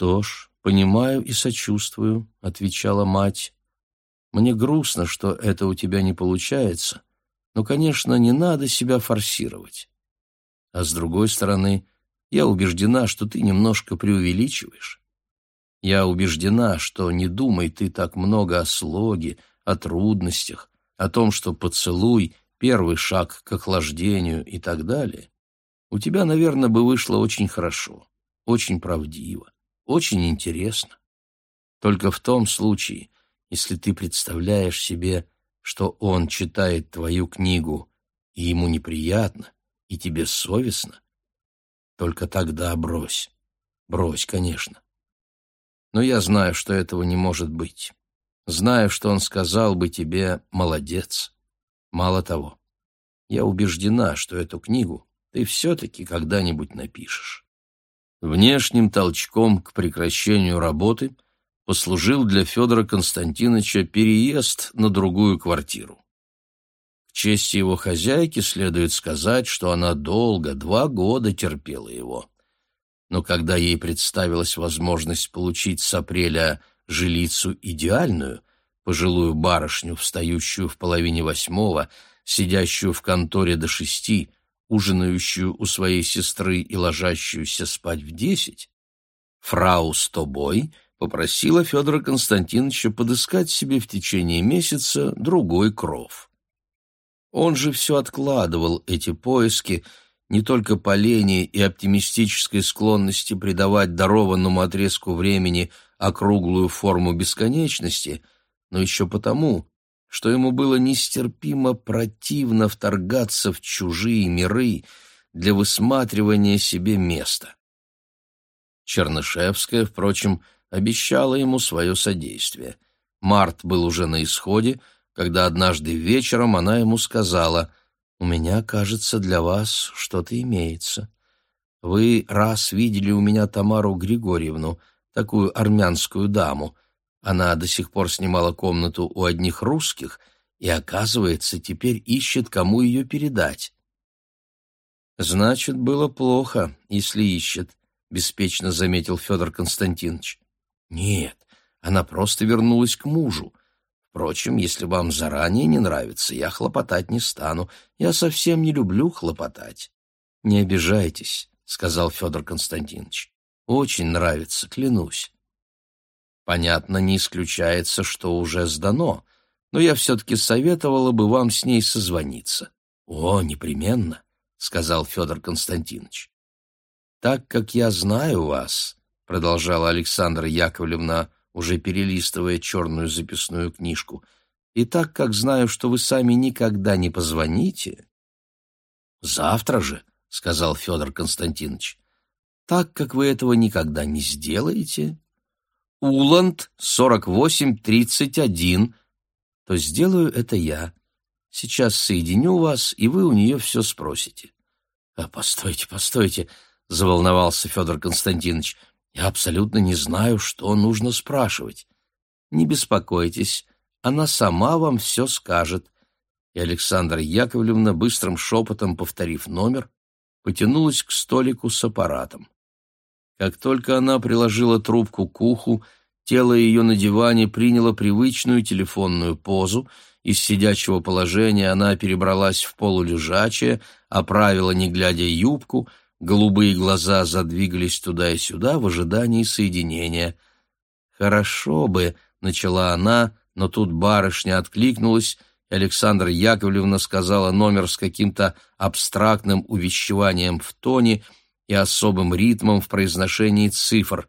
«Что ж, понимаю и сочувствую», — отвечала мать. «Мне грустно, что это у тебя не получается, но, конечно, не надо себя форсировать. А с другой стороны, я убеждена, что ты немножко преувеличиваешь. Я убеждена, что не думай ты так много о слоге, о трудностях, о том, что поцелуй — первый шаг к охлаждению и так далее. У тебя, наверное, бы вышло очень хорошо, очень правдиво, очень интересно. Только в том случае, если ты представляешь себе, что он читает твою книгу, и ему неприятно, и тебе совестно, только тогда брось. Брось, конечно. Но я знаю, что этого не может быть. Знаю, что он сказал бы тебе «молодец». Мало того, я убеждена, что эту книгу ты все-таки когда-нибудь напишешь. Внешним толчком к прекращению работы послужил для Федора Константиновича переезд на другую квартиру. К чести его хозяйки следует сказать, что она долго, два года терпела его. Но когда ей представилась возможность получить с апреля жилицу идеальную, пожилую барышню, встающую в половине восьмого, сидящую в конторе до шести, ужинающую у своей сестры и ложащуюся спать в десять, фрау Стобой попросила Федора Константиновича подыскать себе в течение месяца другой кров. Он же все откладывал эти поиски, не только по лени и оптимистической склонности придавать дарованному отрезку времени округлую форму бесконечности, но еще потому, что ему было нестерпимо противно вторгаться в чужие миры для высматривания себе места. Чернышевская, впрочем, обещала ему свое содействие. Март был уже на исходе, когда однажды вечером она ему сказала, «У меня, кажется, для вас что-то имеется. Вы раз видели у меня Тамару Григорьевну, такую армянскую даму. Она до сих пор снимала комнату у одних русских и, оказывается, теперь ищет, кому ее передать». «Значит, было плохо, если ищет», — беспечно заметил Федор Константинович. «Нет, она просто вернулась к мужу. Впрочем, если вам заранее не нравится, я хлопотать не стану. Я совсем не люблю хлопотать. — Не обижайтесь, — сказал Федор Константинович. — Очень нравится, клянусь. Понятно, не исключается, что уже сдано, но я все-таки советовала бы вам с ней созвониться. — О, непременно, — сказал Федор Константинович. — Так как я знаю вас, — продолжала Александра Яковлевна, — уже перелистывая черную записную книжку. «И так как знаю, что вы сами никогда не позвоните...» «Завтра же», — сказал Федор Константинович, «так как вы этого никогда не сделаете...» «Уланд, 4831», то сделаю это я. Сейчас соединю вас, и вы у нее все спросите. «А, постойте, постойте», — заволновался Федор Константинович, — я абсолютно не знаю, что нужно спрашивать. Не беспокойтесь, она сама вам все скажет. И Александра Яковлевна, быстрым шепотом повторив номер, потянулась к столику с аппаратом. Как только она приложила трубку к уху, тело ее на диване приняло привычную телефонную позу, из сидячего положения она перебралась в полулежачее, оправила, не глядя, юбку — Голубые глаза задвигались туда и сюда в ожидании соединения. «Хорошо бы», — начала она, но тут барышня откликнулась, и Александра Яковлевна сказала номер с каким-то абстрактным увещеванием в тоне и особым ритмом в произношении цифр.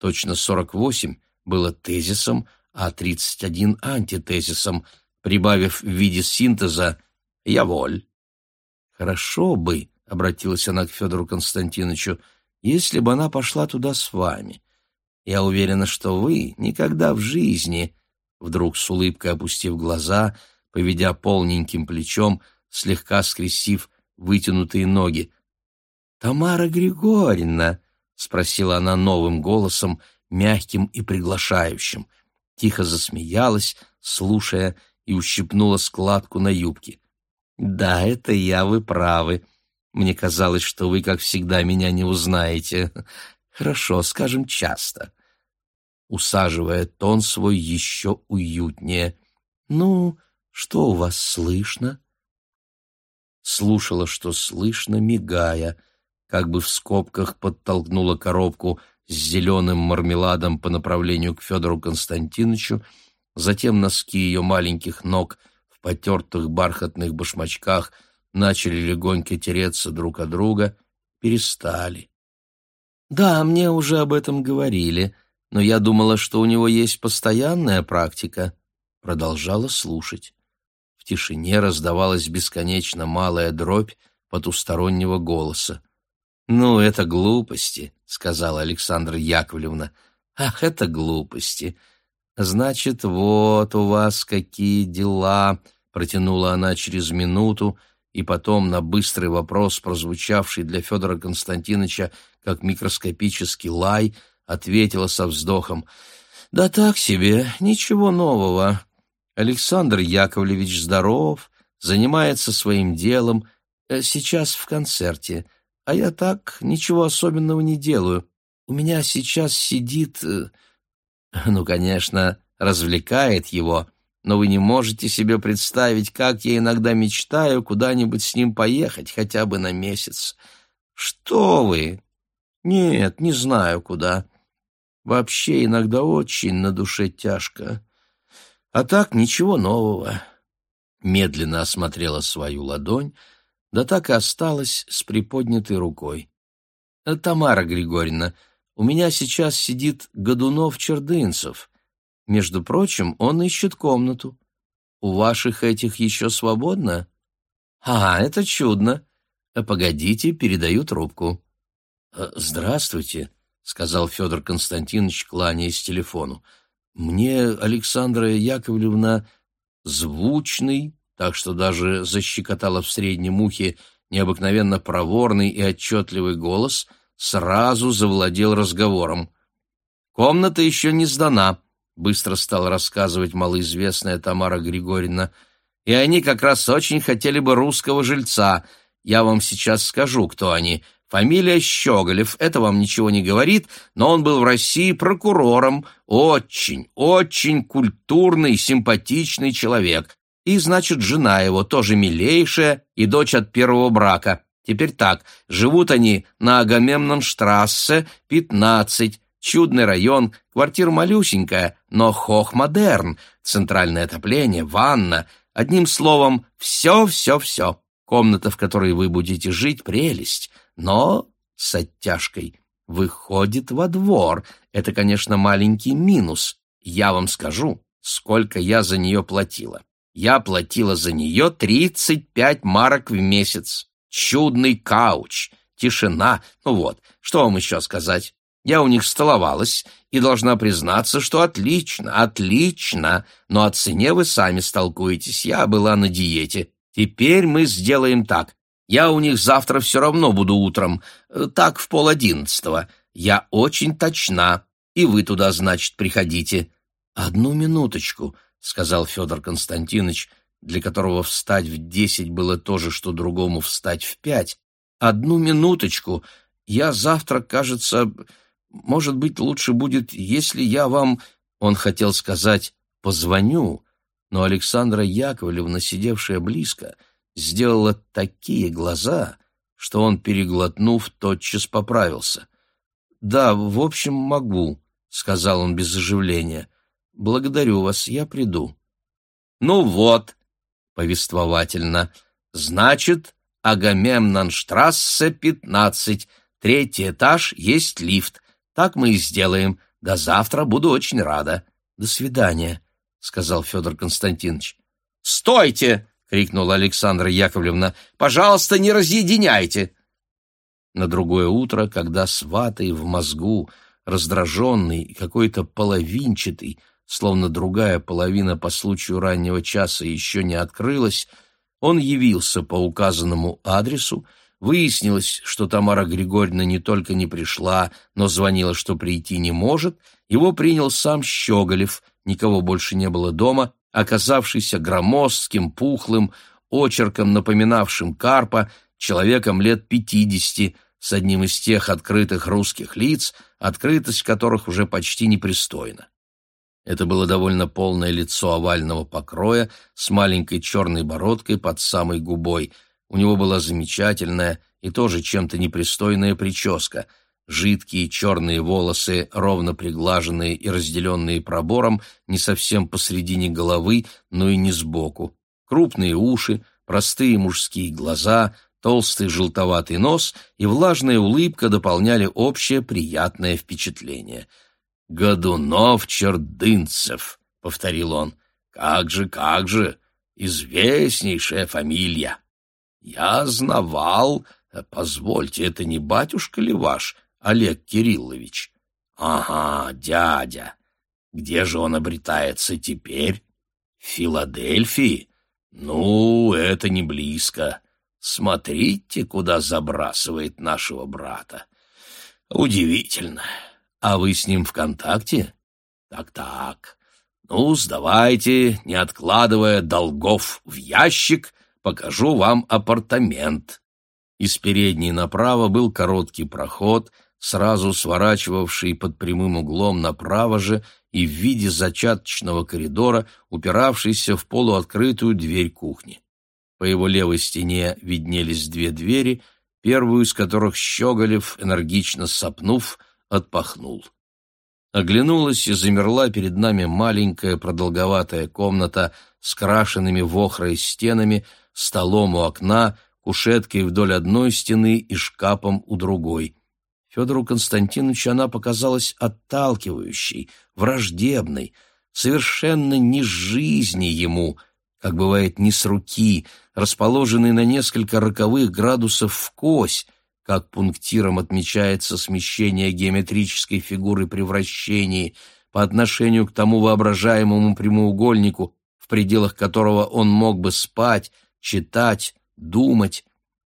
Точно 48 было тезисом, а 31 — антитезисом, прибавив в виде синтеза «я воль». «Хорошо бы», обратилась она к Федору Константиновичу, если бы она пошла туда с вами. Я уверена, что вы никогда в жизни, вдруг с улыбкой опустив глаза, поведя полненьким плечом, слегка скрестив вытянутые ноги. «Тамара Григорьевна!» — спросила она новым голосом, мягким и приглашающим. Тихо засмеялась, слушая, и ущипнула складку на юбке. «Да, это я, вы правы. Мне казалось, что вы, как всегда, меня не узнаете. Хорошо, скажем, часто. Усаживая тон свой еще уютнее. Ну, что у вас слышно? Слушала, что слышно, мигая, как бы в скобках подтолкнула коробку с зеленым мармеладом по направлению к Федору Константиновичу, затем носки ее маленьких ног в потертых бархатных башмачках начали легонько тереться друг от друга, перестали. «Да, мне уже об этом говорили, но я думала, что у него есть постоянная практика», продолжала слушать. В тишине раздавалась бесконечно малая дробь потустороннего голоса. «Ну, это глупости», — сказала Александра Яковлевна. «Ах, это глупости. Значит, вот у вас какие дела», — протянула она через минуту, и потом на быстрый вопрос, прозвучавший для Федора Константиновича как микроскопический лай, ответила со вздохом. «Да так себе, ничего нового. Александр Яковлевич здоров, занимается своим делом, э, сейчас в концерте, а я так ничего особенного не делаю. У меня сейчас сидит э, ну, конечно, развлекает его, но вы не можете себе представить, как я иногда мечтаю куда-нибудь с ним поехать, хотя бы на месяц. Что вы? Нет, не знаю куда. Вообще иногда очень на душе тяжко. А так ничего нового. Медленно осмотрела свою ладонь, да так и осталась с приподнятой рукой. «Тамара Григорьевна, у меня сейчас сидит Годунов-Чердынцев. Между прочим, он ищет комнату. У ваших этих еще свободно? А, это чудно. Погодите, передаю трубку. «Э, здравствуйте, сказал Федор Константинович, кланяясь телефону. Мне Александра Яковлевна звучный, так что даже защекотала в среднем ухе необыкновенно проворный и отчетливый голос — сразу завладел разговором. «Комната еще не сдана», — быстро стала рассказывать малоизвестная Тамара Григорьевна. «И они как раз очень хотели бы русского жильца. Я вам сейчас скажу, кто они. Фамилия Щеголев, это вам ничего не говорит, но он был в России прокурором. Очень, очень культурный, симпатичный человек. И, значит, жена его тоже милейшая и дочь от первого брака. Теперь так, живут они на Агамемнонштрассе, 15, чудный район, квартира малюсенькая, но хохмодерн, центральное отопление, ванна, одним словом, все-все-все. Комната, в которой вы будете жить, прелесть, но с оттяжкой. Выходит во двор. Это, конечно, маленький минус. Я вам скажу, сколько я за нее платила. Я платила за нее 35 марок в месяц. Чудный кауч, тишина. Ну вот, что вам еще сказать? Я у них столовалась и должна признаться, что отлично, отлично, но о цене вы сами столкуетесь. Я была на диете. Теперь мы сделаем так. Я у них завтра все равно буду утром, э, так в пол одиннадцатого. Я очень точна, и вы туда, значит, приходите. Одну минуточку, — сказал Федор Константинович, для которого встать в десять было то же, что другому встать в пять. Одну минуточку. Я завтра, кажется, может быть, лучше будет, если я вам, он хотел сказать, позвоню, но Александра Яковлевна, сидевшая близко, сделала такие глаза, что он, переглотнув, тотчас поправился. «Да, в общем, могу», — сказал он без оживления. «Благодарю вас, я приду». «Ну вот», повествовательно. «Значит, Агамемнонштрассе, 15, третий этаж, есть лифт. Так мы и сделаем. До завтра буду очень рада. До свидания», — сказал Федор Константинович. «Стойте!» — крикнула Александра Яковлевна. «Пожалуйста, не разъединяйте!» На другое утро, когда сватой в мозгу, раздраженный и какой-то половинчатый, словно другая половина по случаю раннего часа еще не открылась, он явился по указанному адресу, выяснилось, что Тамара Григорьевна не только не пришла, но звонила, что прийти не может, его принял сам Щеголев, никого больше не было дома, оказавшийся громоздким, пухлым, очерком напоминавшим карпа, человеком лет пятидесяти, с одним из тех открытых русских лиц, открытость которых уже почти непристойна. Это было довольно полное лицо овального покроя с маленькой черной бородкой под самой губой. У него была замечательная и тоже чем-то непристойная прическа. Жидкие черные волосы, ровно приглаженные и разделенные пробором, не совсем посредине головы, но и не сбоку. Крупные уши, простые мужские глаза, толстый желтоватый нос и влажная улыбка дополняли общее приятное впечатление — «Годунов-Чердынцев», — повторил он. «Как же, как же, известнейшая фамилия. Я знавал, позвольте, это не батюшка ли ваш, Олег Кириллович? Ага, дядя. Где же он обретается теперь? В Филадельфии? Ну, это не близко. Смотрите, куда забрасывает нашего брата. Удивительно. А вы с ним в контакте? Так-так. Ну, сдавайте, не откладывая долгов в ящик, покажу вам апартамент. Из передней направо был короткий проход, сразу сворачивавший под прямым углом направо же и в виде зачаточного коридора, упиравшийся в полуоткрытую дверь кухни. По его левой стене виднелись две двери, первую из которых Щеголев, энергично сопнув, отпахнул. Оглянулась и замерла перед нами маленькая продолговатая комната с крашенными вохрой стенами, столом у окна, кушеткой вдоль одной стены и шкафом у другой. Федору Константиновичу она показалась отталкивающей, враждебной, совершенно не жизни ему, как бывает не с руки, расположенной на несколько роковых градусов в кось — как пунктиром отмечается смещение геометрической фигуры при вращении по отношению к тому воображаемому прямоугольнику, в пределах которого он мог бы спать, читать, думать.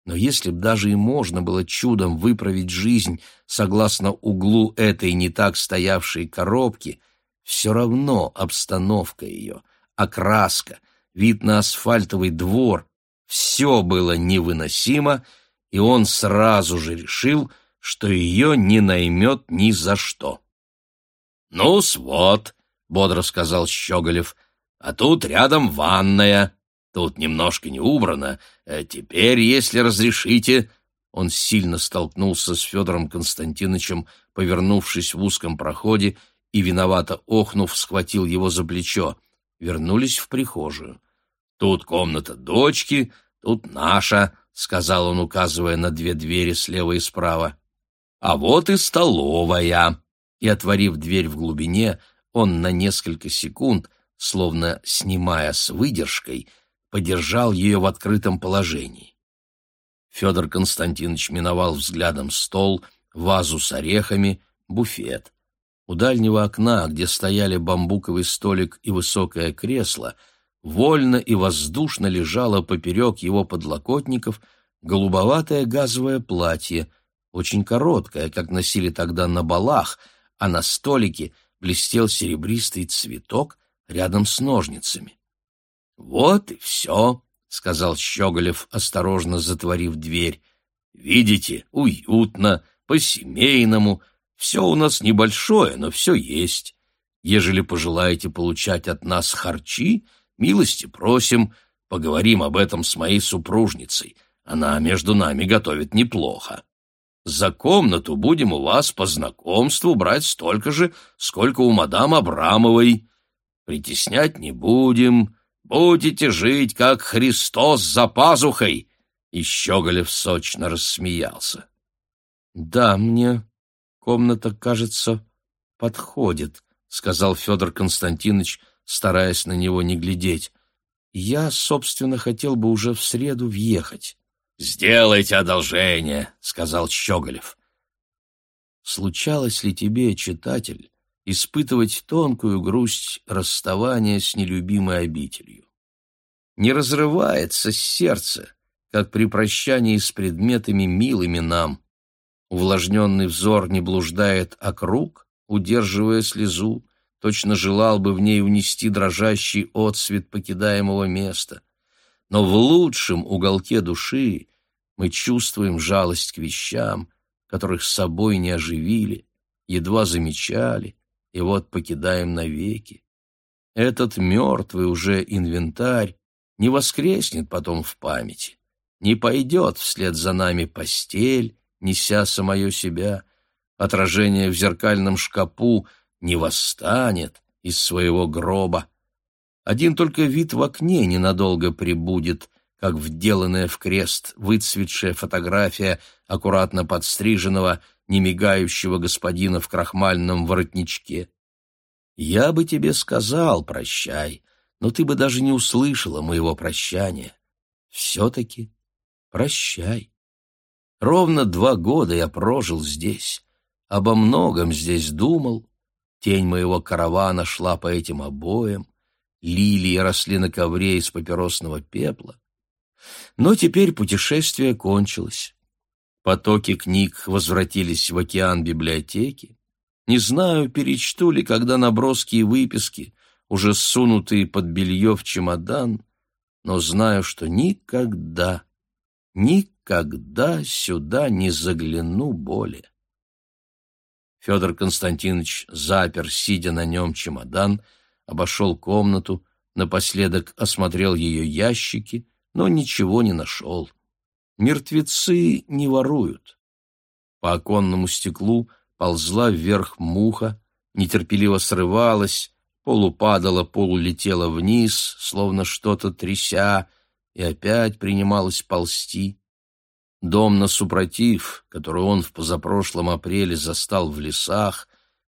Но если б даже и можно было чудом выправить жизнь согласно углу этой не так стоявшей коробки, все равно обстановка ее, окраска, вид на асфальтовый двор — все было невыносимо — и он сразу же решил, что ее не наймет ни за что. «Ну-с, вот», — бодро сказал Щеголев, — «а тут рядом ванная, тут немножко не убрано, а теперь, если разрешите...» Он сильно столкнулся с Федором Константиновичем, повернувшись в узком проходе, и, виновато охнув, схватил его за плечо. Вернулись в прихожую. «Тут комната дочки, тут наша», — сказал он, указывая на две двери слева и справа. «А вот и столовая!» И, отворив дверь в глубине, он на несколько секунд, словно снимая с выдержкой, подержал ее в открытом положении. Федор Константинович миновал взглядом стол, вазу с орехами, буфет. У дальнего окна, где стояли бамбуковый столик и высокое кресло, — вольно и воздушно лежало поперек его подлокотников голубоватое газовое платье, очень короткое, как носили тогда на балах, а на столике блестел серебристый цветок рядом с ножницами. «Вот и все», — сказал Щеголев, осторожно затворив дверь. «Видите, уютно, по-семейному, все у нас небольшое, но все есть. Ежели пожелаете получать от нас харчи, Милости просим, поговорим об этом с моей супружницей. Она между нами готовит неплохо. За комнату будем у вас по знакомству брать столько же, сколько у мадам Абрамовой. Притеснять не будем, будете жить, как Христос за пазухой. И Щеголев сочно рассмеялся. — Да, мне комната, кажется, подходит, — сказал Федор Константинович, — стараясь на него не глядеть. «Я, собственно, хотел бы уже в среду въехать». «Сделайте одолжение», — сказал Щеголев. Случалось ли тебе, читатель, испытывать тонкую грусть расставания с нелюбимой обителью? Не разрывается сердце, как при прощании с предметами милыми нам. Увлажненный взор не блуждает округ, удерживая слезу, точно желал бы в ней унести дрожащий отсвет покидаемого места. Но в лучшем уголке души мы чувствуем жалость к вещам, которых с собой не оживили, едва замечали, и вот покидаем навеки. Этот мертвый уже инвентарь не воскреснет потом в памяти, не пойдет вслед за нами постель, неся самое себя, отражение в зеркальном шкапу не восстанет из своего гроба. Один только вид в окне ненадолго прибудет, как вделанная в крест выцветшая фотография аккуратно подстриженного, немигающего господина в крахмальном воротничке. Я бы тебе сказал «прощай», но ты бы даже не услышала моего прощания. Все-таки прощай. Ровно два года я прожил здесь, обо многом здесь думал, тень моего каравана шла по этим обоям, лилии росли на ковре из папиросного пепла. Но теперь путешествие кончилось. Потоки книг возвратились в океан библиотеки. Не знаю, перечту ли, когда наброски и выписки, уже сунутые под белье в чемодан, но знаю, что никогда, никогда сюда не загляну более. Федор Константинович запер, сидя на нем, чемодан, обошел комнату, напоследок осмотрел ее ящики, но ничего не нашел. Мертвецы не воруют. По оконному стеклу ползла вверх муха, нетерпеливо срывалась, полупадала, полулетела вниз, словно что-то тряся, и опять принималась ползти. Дом на супротив, который он в позапрошлом апреле застал в лесах,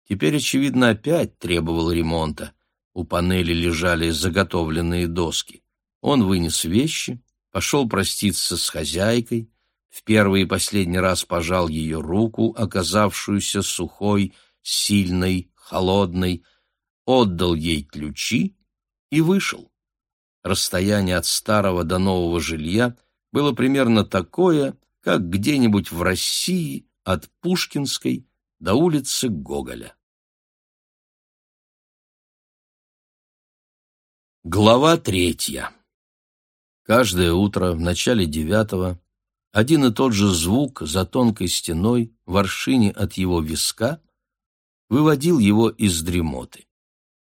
теперь, очевидно, опять требовал ремонта. У панели лежали заготовленные доски. Он вынес вещи, пошел проститься с хозяйкой, в первый и последний раз пожал ее руку, оказавшуюся сухой, сильной, холодной, отдал ей ключи и вышел. Расстояние от старого до нового жилья было примерно такое, как где-нибудь в России от Пушкинской до улицы Гоголя. Глава третья Каждое утро в начале девятого один и тот же звук за тонкой стеной в аршине от его виска выводил его из дремоты.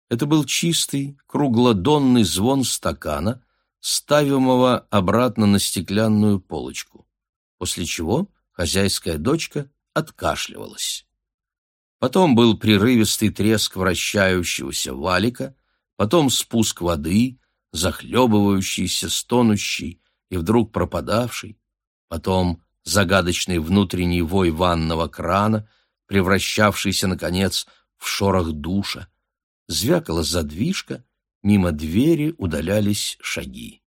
Это был чистый, круглодонный звон стакана, ставимого обратно на стеклянную полочку, после чего хозяйская дочка откашливалась. Потом был прерывистый треск вращающегося валика, потом спуск воды, захлебывающийся, стонущий и вдруг пропадавший, потом загадочный внутренний вой ванного крана, превращавшийся, наконец, в шорох душа, звякала задвижка, мимо двери удалялись шаги.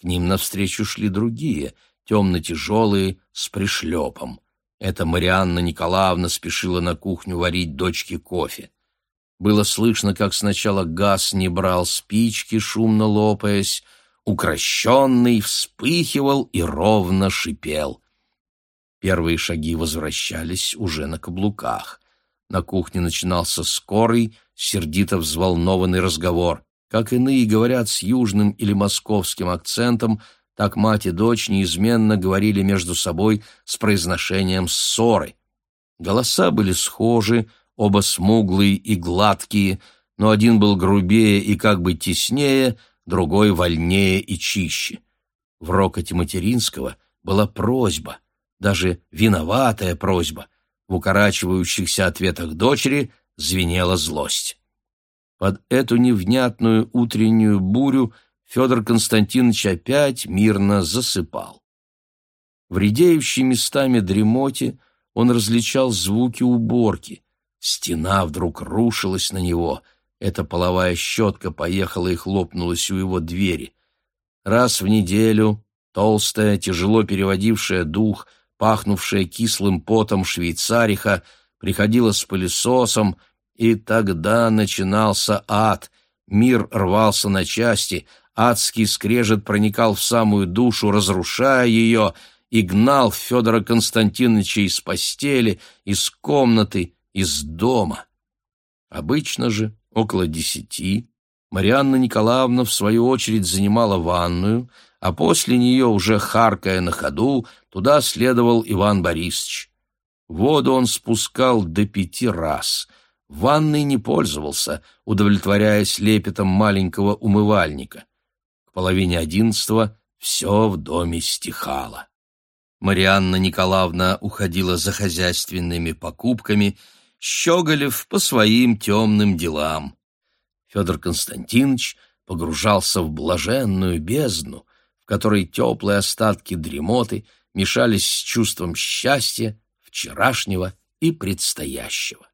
К ним навстречу шли другие, темно-тяжелые, с пришлепом. Это Марианна Николаевна спешила на кухню варить дочке кофе. Было слышно, как сначала газ не брал спички, шумно лопаясь, укращенный вспыхивал и ровно шипел. Первые шаги возвращались уже на каблуках. На кухне начинался скорый, сердито взволнованный разговор. Как иные говорят с южным или московским акцентом, так мать и дочь неизменно говорили между собой с произношением ссоры. Голоса были схожи, оба смуглые и гладкие, но один был грубее и как бы теснее, другой вольнее и чище. В рокоте материнского была просьба, даже виноватая просьба. В укорачивающихся ответах дочери звенела злость. Под эту невнятную утреннюю бурю Федор Константинович опять мирно засыпал. В местами дремоте он различал звуки уборки, Стена вдруг рушилась на него. Эта половая щетка поехала и хлопнулась у его двери. Раз в неделю толстая, тяжело переводившая дух, пахнувшая кислым потом швейцариха, приходила с пылесосом, и тогда начинался ад. Мир рвался на части, адский скрежет проникал в самую душу, разрушая ее, и гнал Федора Константиновича из постели, из комнаты, из дома. Обычно же около десяти Марианна Николаевна в свою очередь занимала ванную, а после нее, уже харкая на ходу, туда следовал Иван Борисович. Воду он спускал до пяти раз. Ванной не пользовался, удовлетворяясь лепетом маленького умывальника. К половине одиннадцатого все в доме стихало. Марианна Николаевна уходила за хозяйственными покупками, Щеголев по своим темным делам. Федор Константинович погружался в блаженную бездну, в которой теплые остатки дремоты мешались с чувством счастья, вчерашнего и предстоящего.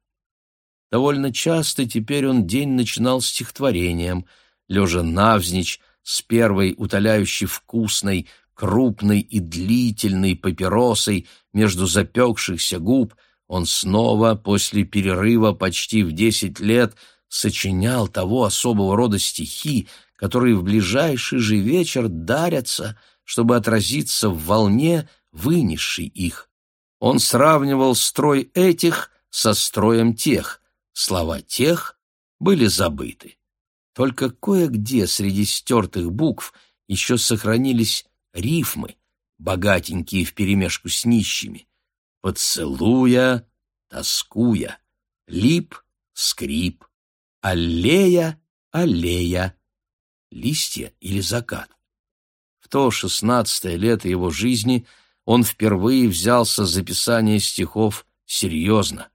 Довольно часто теперь он день начинал стихотворением, лежа навзничь, с первой утоляющей вкусной, крупной и длительной папиросой между запекшихся губ, он снова, после перерыва почти в десять лет, сочинял того особого рода стихи, которые в ближайший же вечер дарятся, чтобы отразиться в волне, вынесшей их. Он сравнивал строй этих со строем тех, слова тех были забыты. Только кое-где среди стертых букв еще сохранились рифмы, богатенькие вперемешку с нищими. Поцелуя, тоскуя, лип, скрип, аллея, аллея, листья или закат. В то шестнадцатое лето его жизни он впервые взялся за писание стихов серьезно.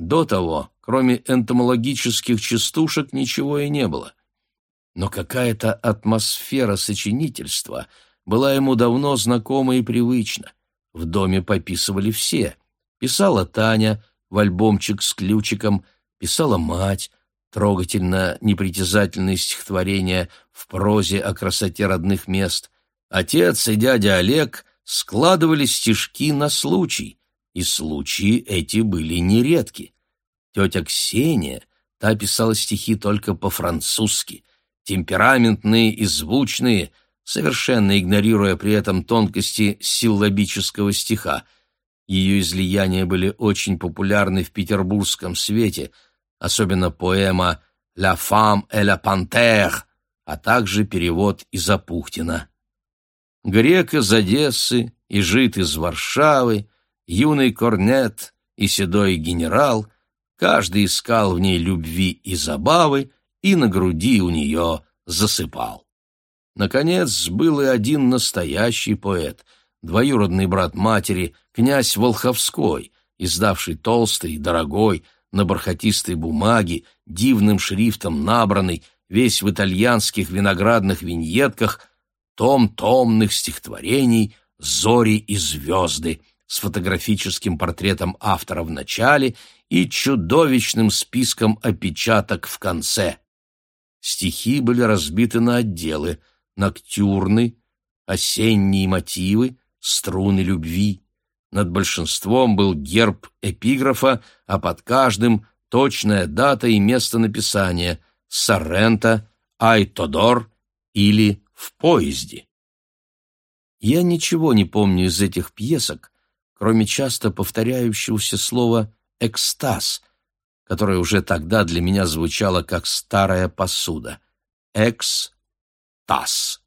До того, кроме энтомологических частушек, ничего и не было. Но какая-то атмосфера сочинительства была ему давно знакома и привычна. В доме пописывали все. Писала Таня в альбомчик с ключиком, писала мать, трогательно непритязательные стихотворения в прозе о красоте родных мест. Отец и дядя Олег складывали стишки на случай, и случаи эти были нередки. Тетя Ксения, та писала стихи только по-французски, темпераментные и звучные, совершенно игнорируя при этом тонкости силлабического стиха. Ее излияния были очень популярны в петербургском свете, особенно поэма «La femme et la panthère», а также перевод из Апухтина. Грек из Одессы и жид из Варшавы, юный корнет и седой генерал, каждый искал в ней любви и забавы, и на груди у нее засыпал. Наконец, был и один настоящий поэт, двоюродный брат матери, князь Волховской, издавший толстый, дорогой, на бархатистой бумаге, дивным шрифтом набранный, весь в итальянских виноградных виньетках, том томных стихотворений «Зори и звезды» с фотографическим портретом автора в начале и чудовищным списком опечаток в конце. Стихи были разбиты на отделы «Ноктюрны», «Осенние мотивы», «Струны любви». Над большинством был герб эпиграфа, а под каждым точная дата и место написания «Сорренто», «Айтодор» или «В поезде». Я ничего не помню из этих пьесок, кроме часто повторяющегося слова «экстаз», которое уже тогда для меня звучало как старая посуда. Экс-таз.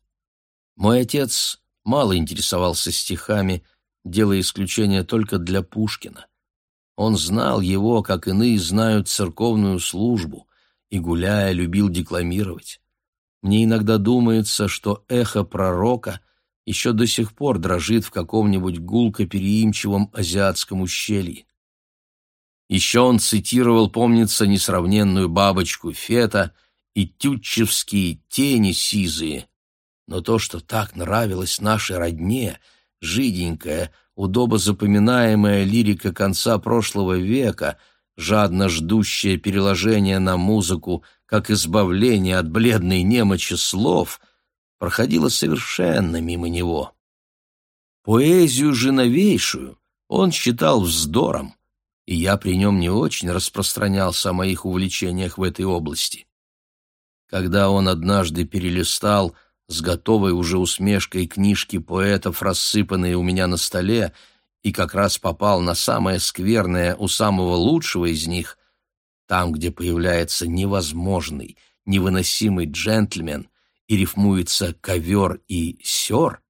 Мой отец мало интересовался стихами, делая исключение только для Пушкина. Он знал его, как иные знают церковную службу, и, гуляя, любил декламировать. Мне иногда думается, что эхо пророка еще до сих пор дрожит в каком-нибудь гулко-переимчивом азиатском ущелье. Еще он цитировал, помнится, несравненную бабочку Фета и тютчевские тени сизые. Но то, что так нравилось нашей родне, жиденькая, удобо запоминаемая лирика конца прошлого века, жадно ждущая переложения на музыку, как избавление от бледной немочи слов, проходила совершенно мимо него. Поэзию же новейшую он считал вздором, и я при нем не очень распространялся о моих увлечениях в этой области. Когда он однажды перелистал с готовой уже усмешкой книжки поэтов, рассыпанные у меня на столе, и как раз попал на самое скверное у самого лучшего из них, там, где появляется невозможный, невыносимый джентльмен и рифмуется ковер и сер,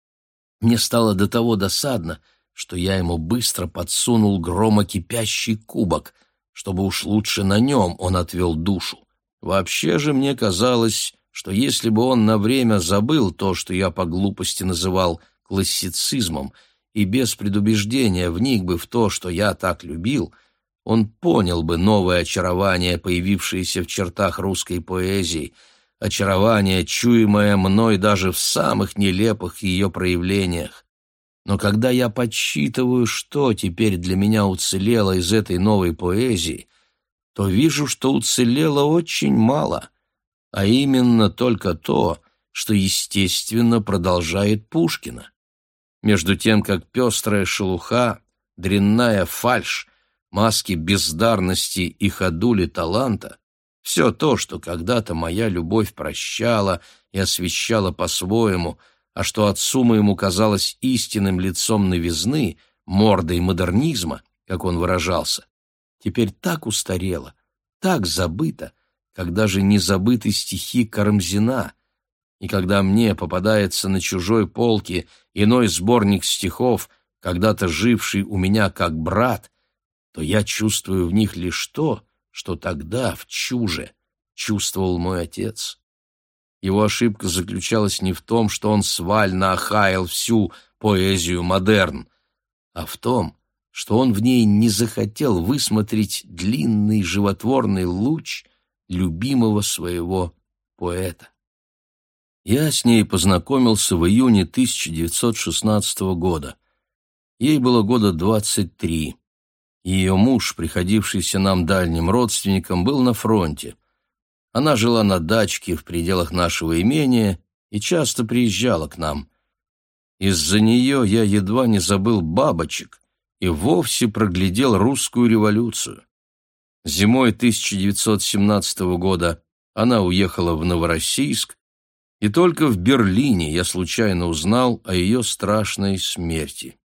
мне стало до того досадно, что я ему быстро подсунул громокипящий кубок, чтобы уж лучше на нем он отвел душу. Вообще же мне казалось, что если бы он на время забыл то, что я по глупости называл классицизмом, и без предубеждения вник бы в то, что я так любил, он понял бы новое очарование, появившееся в чертах русской поэзии, очарование, чуемое мной даже в самых нелепых ее проявлениях. Но когда я подсчитываю, что теперь для меня уцелело из этой новой поэзии, то вижу, что уцелело очень мало, а именно только то, что, естественно, продолжает Пушкина. Между тем, как пестрая шелуха, дрянная фальшь, маски бездарности и ходули таланта, все то, что когда-то моя любовь прощала и освещала по-своему, а что отцу моему казалось истинным лицом новизны, мордой модернизма, как он выражался, теперь так устарело, так забыто, когда же не забыты стихи Карамзина, и когда мне попадается на чужой полке иной сборник стихов, когда-то живший у меня как брат, то я чувствую в них лишь то, что тогда в чуже чувствовал мой отец. Его ошибка заключалась не в том, что он свально охаял всю поэзию модерн, а в том, что он в ней не захотел высмотреть длинный животворный луч любимого своего поэта. Я с ней познакомился в июне 1916 года. Ей было года 23. Ее муж, приходившийся нам дальним родственником, был на фронте. Она жила на дачке в пределах нашего имения и часто приезжала к нам. Из-за нее я едва не забыл бабочек, и вовсе проглядел русскую революцию. Зимой 1917 года она уехала в Новороссийск, и только в Берлине я случайно узнал о ее страшной смерти.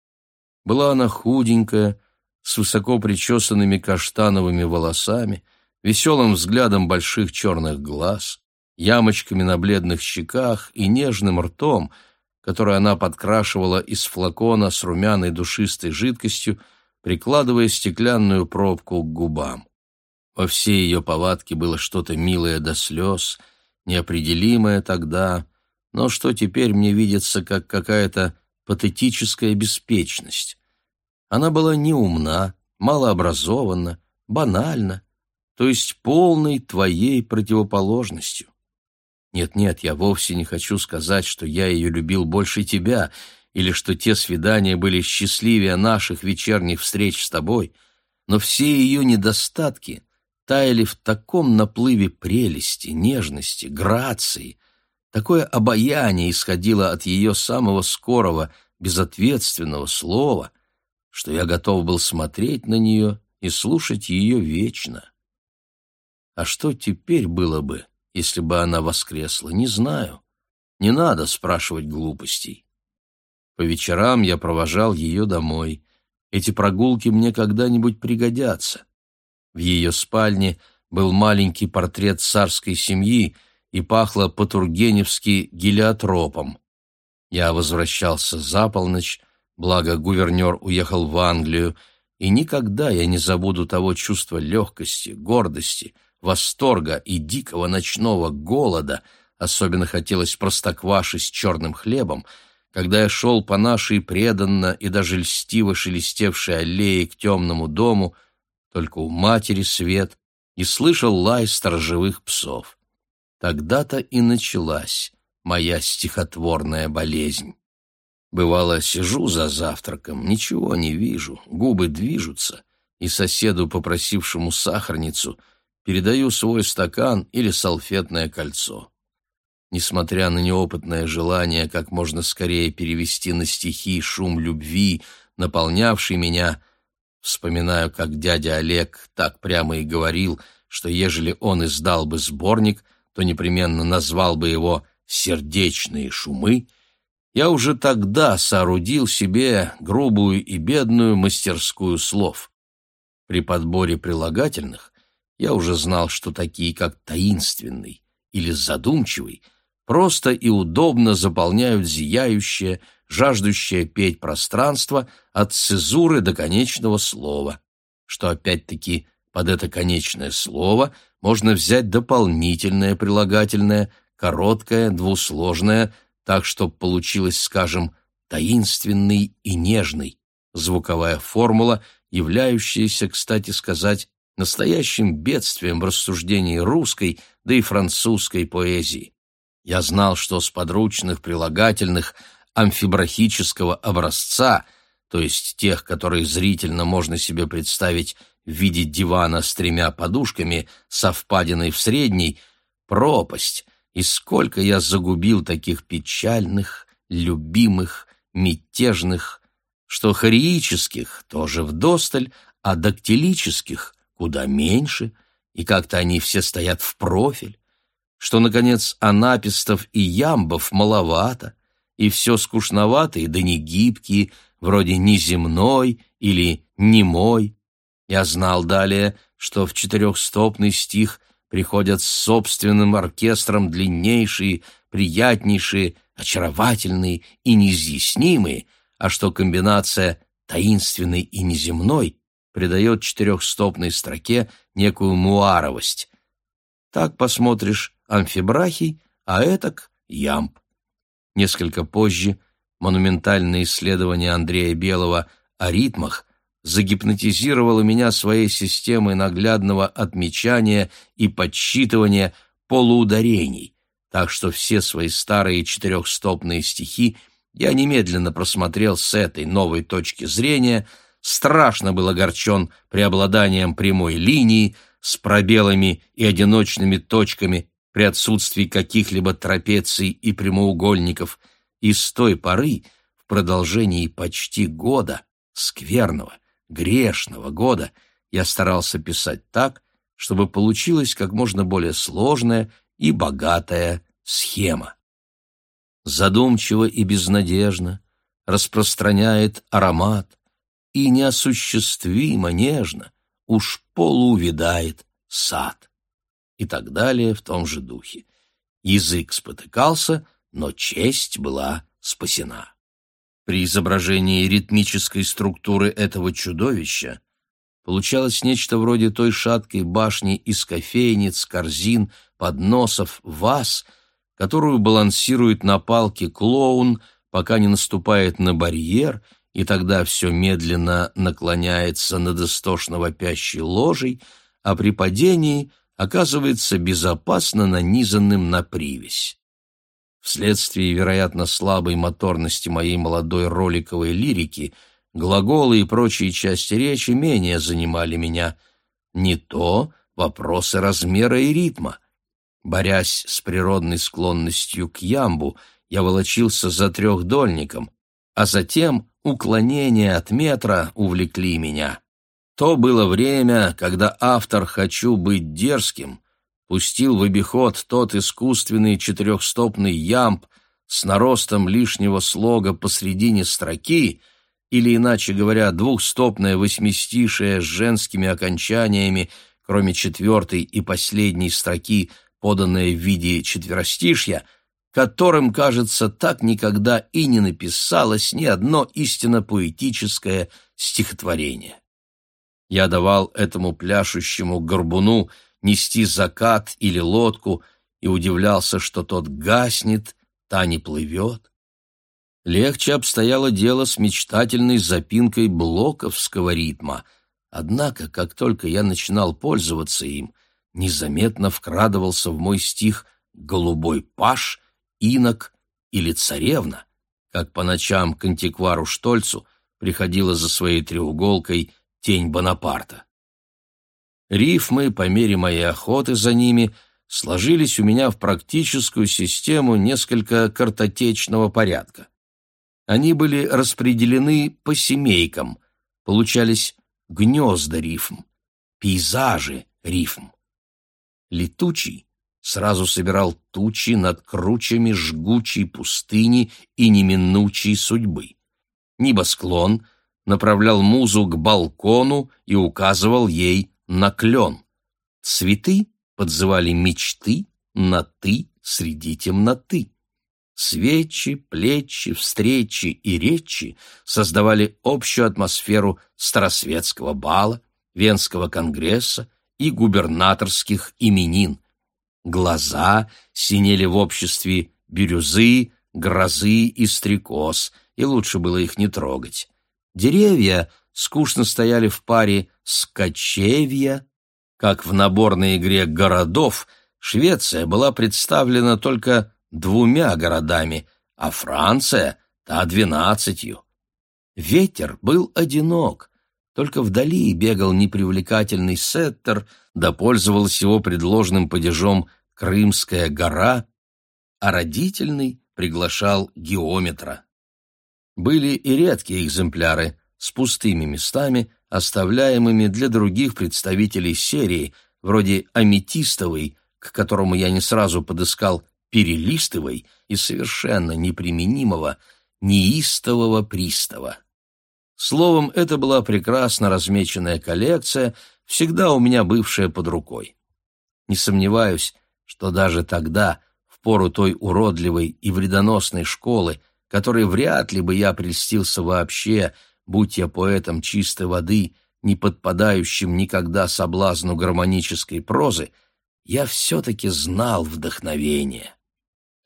Была она худенькая, с высоко причесанными каштановыми волосами, веселым взглядом больших черных глаз, ямочками на бледных щеках и нежным ртом — которую она подкрашивала из флакона с румяной душистой жидкостью, прикладывая стеклянную пробку к губам. Во всей ее повадке было что-то милое до слез, неопределимое тогда, но что теперь мне видится как какая-то патетическая беспечность. Она была неумна, малообразованна, банальна, то есть полной твоей противоположностью. Нет-нет, я вовсе не хочу сказать, что я ее любил больше тебя, или что те свидания были счастливее наших вечерних встреч с тобой, но все ее недостатки таяли в таком наплыве прелести, нежности, грации, такое обаяние исходило от ее самого скорого, безответственного слова, что я готов был смотреть на нее и слушать ее вечно. А что теперь было бы, если бы она воскресла, не знаю. Не надо спрашивать глупостей. По вечерам я провожал ее домой. Эти прогулки мне когда-нибудь пригодятся. В ее спальне был маленький портрет царской семьи и пахло по-тургеневски гелиотропом. Я возвращался за полночь, благо гувернер уехал в Англию, и никогда я не забуду того чувства легкости, гордости — восторга и дикого ночного голода, особенно хотелось простокваши с черным хлебом, когда я шел по нашей преданно и даже льстиво шелестевшей аллее к темному дому, только у матери свет, и слышал лай сторожевых псов. Тогда-то и началась моя стихотворная болезнь. Бывало, сижу за завтраком, ничего не вижу, губы движутся, и соседу, попросившему сахарницу, передаю свой стакан или салфетное кольцо. Несмотря на неопытное желание как можно скорее перевести на стихи шум любви, наполнявший меня, вспоминаю, как дядя Олег так прямо и говорил, что ежели он издал бы сборник, то непременно назвал бы его «Сердечные шумы», я уже тогда соорудил себе грубую и бедную мастерскую слов. При подборе прилагательных я уже знал, что такие, как таинственный или задумчивый, просто и удобно заполняют зияющее, жаждущее петь пространство от цезуры до конечного слова, что опять-таки под это конечное слово можно взять дополнительное прилагательное, короткое, двусложное, так, чтобы получилось, скажем, таинственный и нежный, звуковая формула, являющаяся, кстати сказать, настоящим бедствием в рассуждении русской, да и французской поэзии. Я знал, что с подручных прилагательных амфибрахического образца, то есть тех, которые зрительно можно себе представить в виде дивана с тремя подушками, совпаденной в средней, пропасть, и сколько я загубил таких печальных, любимых, мятежных, что хореических тоже вдосталь, а дактилических куда меньше, и как-то они все стоят в профиль, что, наконец, анапистов и ямбов маловато, и все скучноватые да не гибкие, вроде неземной или немой. Я знал далее, что в четырехстопный стих приходят с собственным оркестром длиннейшие, приятнейшие, очаровательные и неизъяснимые, а что комбинация таинственной и неземной придает четырехстопной строке некую муаровость. Так посмотришь амфибрахий, а этак ямб. Несколько позже монументальное исследование Андрея Белого о ритмах загипнотизировало меня своей системой наглядного отмечания и подсчитывания полуударений, так что все свои старые четырехстопные стихи я немедленно просмотрел с этой новой точки зрения — страшно был огорчен преобладанием прямой линии с пробелами и одиночными точками при отсутствии каких-либо трапеций и прямоугольников, и с той поры, в продолжении почти года, скверного, грешного года, я старался писать так, чтобы получилась как можно более сложная и богатая схема. Задумчиво и безнадежно распространяет аромат, и неосуществимо нежно уж полуувидает сад. И так далее в том же духе. Язык спотыкался, но честь была спасена. При изображении ритмической структуры этого чудовища получалось нечто вроде той шаткой башни из кофейниц, корзин, подносов, ваз, которую балансирует на палке клоун, пока не наступает на барьер — и тогда все медленно наклоняется над истошно вопящей ложей, а при падении оказывается безопасно нанизанным на привязь. Вследствие, вероятно, слабой моторности моей молодой роликовой лирики, глаголы и прочие части речи менее занимали меня. Не то вопросы размера и ритма. Борясь с природной склонностью к ямбу, я волочился за трехдольником, а затем уклонения от метра увлекли меня. То было время, когда автор «Хочу быть дерзким» пустил в обиход тот искусственный четырехстопный ямб с наростом лишнего слога посредине строки, или, иначе говоря, двухстопное восьмистишее с женскими окончаниями, кроме четвертой и последней строки, поданное в виде четверостишья — которым, кажется, так никогда и не написалось ни одно истинно поэтическое стихотворение. Я давал этому пляшущему горбуну нести закат или лодку и удивлялся, что тот гаснет, та не плывет. Легче обстояло дело с мечтательной запинкой блоковского ритма, однако, как только я начинал пользоваться им, незаметно вкрадывался в мой стих голубой паш инок или царевна, как по ночам к антиквару Штольцу приходила за своей треуголкой тень Бонапарта. Рифмы, по мере моей охоты за ними, сложились у меня в практическую систему несколько картотечного порядка. Они были распределены по семейкам, получались гнезда рифм, пейзажи рифм. Летучий сразу собирал тучи над кручами жгучей пустыни и неминучей судьбы. Небосклон направлял музу к балкону и указывал ей на клен. Цветы подзывали мечты на «ты» среди темноты. Свечи, плечи, встречи и речи создавали общую атмосферу старосветского бала, Венского конгресса и губернаторских именин. Глаза синели в обществе бирюзы, грозы и стрекоз, и лучше было их не трогать. Деревья скучно стояли в паре скачевья, как в наборной игре городов Швеция была представлена только двумя городами, а Франция — та двенадцатью. Ветер был одинок, только вдали бегал непривлекательный сеттер, да пользовалась его предложенным падежом Крымская гора, а родительный приглашал геометра. Были и редкие экземпляры с пустыми местами, оставляемыми для других представителей серии, вроде аметистовой, к которому я не сразу подыскал перелистовой и совершенно неприменимого неистового пристава. Словом, это была прекрасно размеченная коллекция, всегда у меня бывшая под рукой. Не сомневаюсь, что даже тогда, в пору той уродливой и вредоносной школы, которой вряд ли бы я прельстился вообще, будь я поэтом чистой воды, не подпадающим никогда соблазну гармонической прозы, я все-таки знал вдохновение.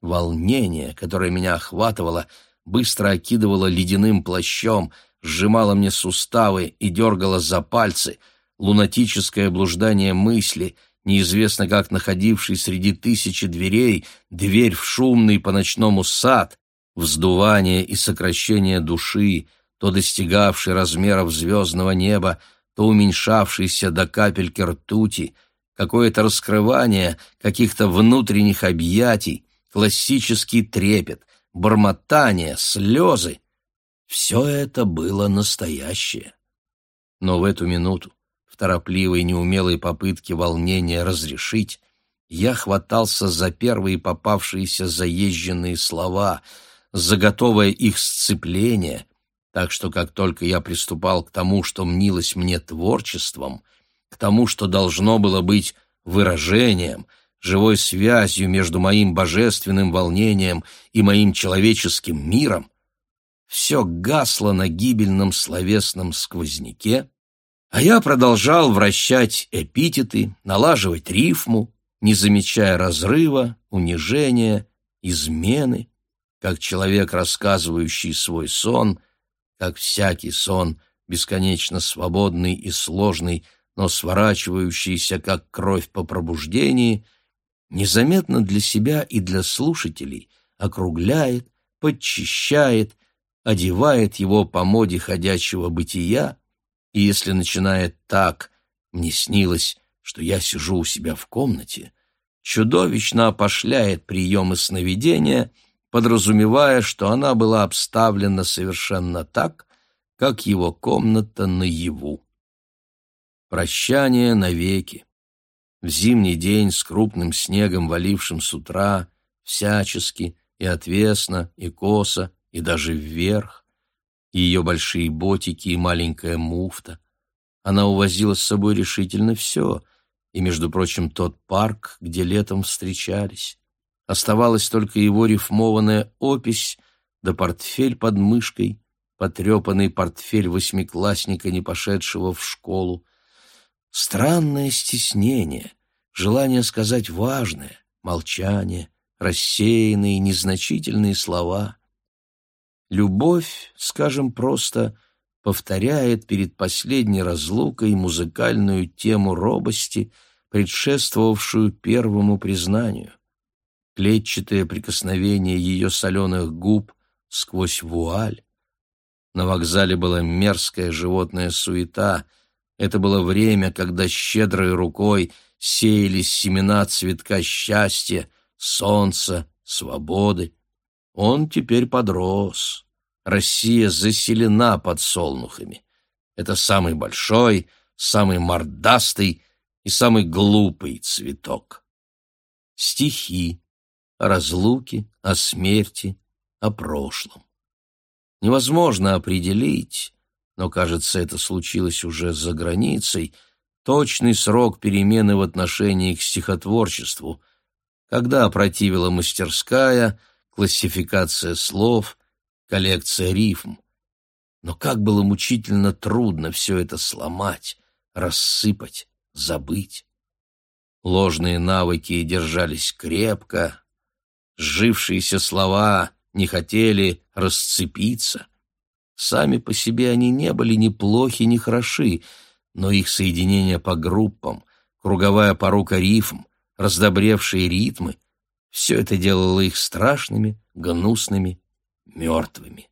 Волнение, которое меня охватывало, быстро окидывало ледяным плащом, сжимало мне суставы и дергало за пальцы, лунатическое блуждание мысли — неизвестно как находивший среди тысячи дверей, дверь в шумный по ночному сад, вздувание и сокращение души, то достигавший размеров звездного неба, то уменьшавшийся до капельки ртути, какое-то раскрывание каких-то внутренних объятий, классический трепет, бормотание, слезы — все это было настоящее. Но в эту минуту, торопливой, неумелой попытке волнения разрешить, я хватался за первые попавшиеся заезженные слова, за готовое их сцепление, так что как только я приступал к тому, что мнилось мне творчеством, к тому, что должно было быть выражением, живой связью между моим божественным волнением и моим человеческим миром, все гасло на гибельном словесном сквозняке, а я продолжал вращать эпитеты, налаживать рифму, не замечая разрыва, унижения, измены, как человек, рассказывающий свой сон, как всякий сон, бесконечно свободный и сложный, но сворачивающийся, как кровь по пробуждении, незаметно для себя и для слушателей округляет, подчищает, одевает его по моде ходячего бытия, и если начинает так, мне снилось, что я сижу у себя в комнате, чудовищно опошляет приемы сновидения, подразумевая, что она была обставлена совершенно так, как его комната наяву. Прощание навеки. В зимний день с крупным снегом, валившим с утра, всячески и отвесно, и косо, и даже вверх, ее большие ботики и маленькая муфта. Она увозила с собой решительно все, и, между прочим, тот парк, где летом встречались. Оставалась только его рифмованная опись да портфель под мышкой, потрепанный портфель восьмиклассника, не пошедшего в школу. Странное стеснение, желание сказать важное, молчание, рассеянные, незначительные слова — Любовь, скажем просто, повторяет перед последней разлукой музыкальную тему робости, предшествовавшую первому признанию. Клетчатое прикосновение ее соленых губ сквозь вуаль. На вокзале была мерзкая животная суета. Это было время, когда щедрой рукой сеялись семена цветка счастья, солнца, свободы. Он теперь подрос. Россия заселена подсолнухами. Это самый большой, самый мордастый и самый глупый цветок. Стихи о разлуке, о смерти, о прошлом. Невозможно определить, но, кажется, это случилось уже за границей, точный срок перемены в отношении к стихотворчеству, когда опротивила мастерская — классификация слов, коллекция рифм. Но как было мучительно трудно все это сломать, рассыпать, забыть. Ложные навыки держались крепко, сжившиеся слова не хотели расцепиться. Сами по себе они не были ни плохи, ни хороши, но их соединение по группам, круговая порука рифм, раздобревшие ритмы — все это делало их страшными, гнусными, мертвыми.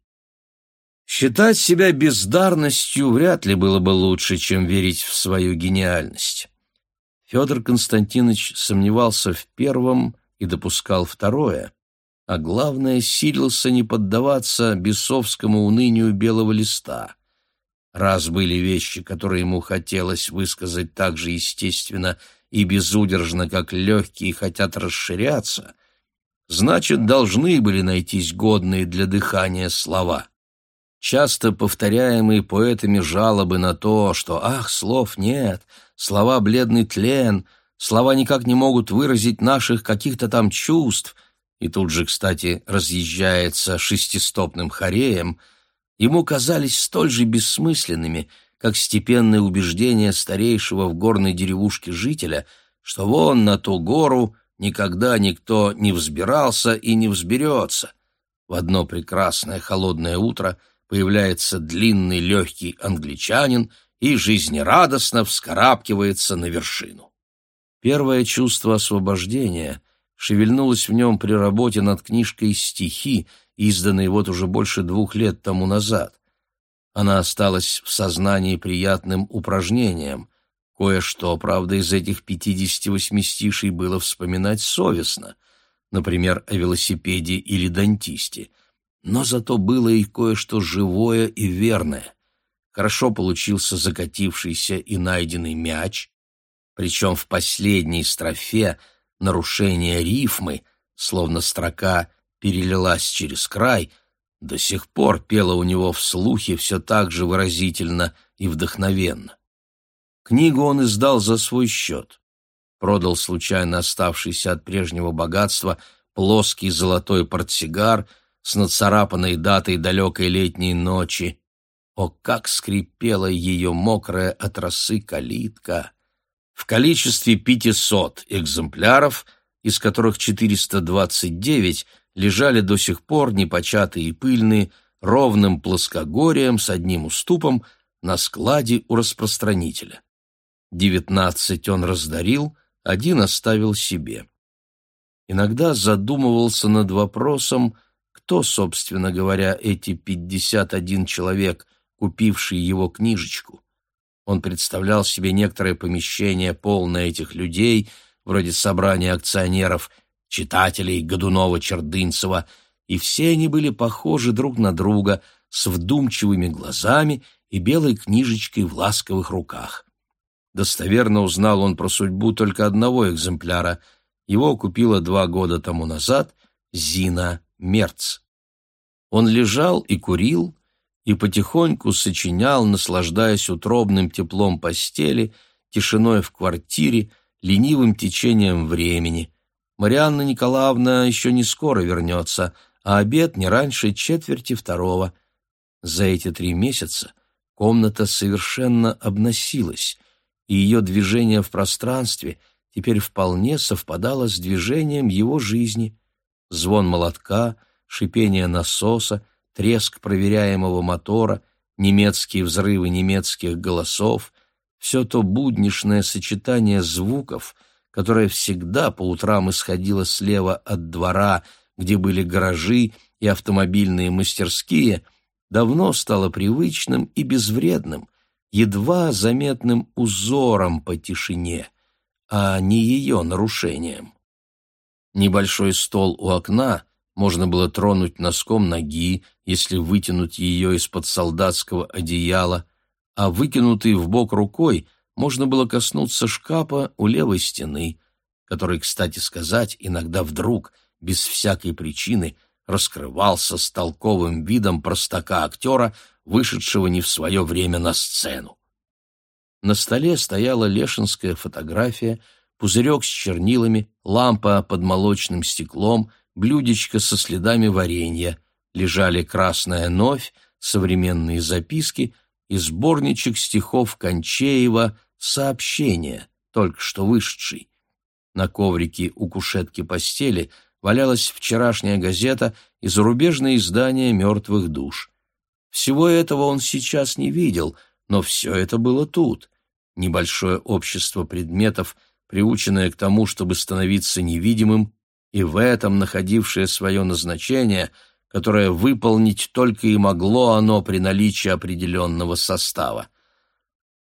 Считать себя бездарностью вряд ли было бы лучше, чем верить в свою гениальность. Федор Константинович сомневался в первом и допускал второе, а главное, силился не поддаваться бесовскому унынию белого листа. Раз были вещи, которые ему хотелось высказать так же естественно и безудержно, как легкие хотят расширяться, значит, должны были найтись годные для дыхания слова. Часто повторяемые поэтами жалобы на то, что «ах, слов нет», «слова бледный тлен», «слова никак не могут выразить наших каких-то там чувств», и тут же, кстати, разъезжается шестистопным хореем, ему казались столь же бессмысленными, как степенные убеждения старейшего в горной деревушке жителя, что вон на ту гору никогда никто не взбирался и не взберется. В одно прекрасное холодное утро — появляется длинный легкий англичанин и жизнерадостно вскарабкивается на вершину. Первое чувство освобождения шевельнулось в нем при работе над книжкой «Стихи», изданной вот уже больше двух лет тому назад. Она осталась в сознании приятным упражнением. Кое-что, правда, из этих пятидесяти восьми стишей было вспоминать совестно, например, о велосипеде или дантисте — но зато было и кое-что живое и верное. Хорошо получился закатившийся и найденный мяч, причем в последней строфе нарушение рифмы, словно строка перелилась через край, до сих пор пела у него в слухе все так же выразительно и вдохновенно. Книгу он издал за свой счет. Продал случайно оставшийся от прежнего богатства плоский золотой портсигар — с нацарапанной датой далекой летней ночи. О, как скрипела ее мокрая от росы калитка! В количестве пятисот экземпляров, из которых 429 лежали до сих пор непочатые и пыльные, ровным плоскогорием с одним уступом на складе у распространителя. Девятнадцать он раздарил, один оставил себе. Иногда задумывался над вопросом, кто, собственно говоря, эти пятьдесят один человек, купившие его книжечку? Он представлял себе некоторое помещение, полное этих людей, вроде собрания акционеров, читателей Годунова-Чердынцева, и все они были похожи друг на друга, с вдумчивыми глазами и белой книжечкой в ласковых руках. Достоверно узнал он про судьбу только одного экземпляра. Его купила два года тому назад Зина Мерц. Он лежал и курил, и потихоньку сочинял, наслаждаясь утробным теплом постели, тишиной в квартире, ленивым течением времени. Марианна Николаевна еще не скоро вернется, а обед не раньше четверти второго. За эти три месяца комната совершенно обносилась, и ее движение в пространстве теперь вполне совпадало с движением его жизни — звон молотка, шипение насоса, треск проверяемого мотора, немецкие взрывы немецких голосов — все то буднишное сочетание звуков, которое всегда по утрам исходило слева от двора, где были гаражи и автомобильные мастерские, давно стало привычным и безвредным, едва заметным узором по тишине, а не ее нарушением. Небольшой стол у окна можно было тронуть носком ноги, если вытянуть ее из-под солдатского одеяла, а выкинутый в бок рукой можно было коснуться шкафа у левой стены, который, кстати сказать, иногда вдруг, без всякой причины, раскрывался с толковым видом простака-актера, вышедшего не в свое время на сцену. На столе стояла лешинская фотография — пузырек с чернилами, лампа под молочным стеклом, блюдечко со следами варенья, лежали красная новь, современные записки и сборничек стихов Кончеева «Сообщение», только что вышедший. На коврике у кушетки постели валялась вчерашняя газета и зарубежное издание «Мертвых душ». Всего этого он сейчас не видел, но все это было тут. Небольшое общество предметов, приученное к тому, чтобы становиться невидимым, и в этом находившее свое назначение, которое выполнить только и могло оно при наличии определенного состава.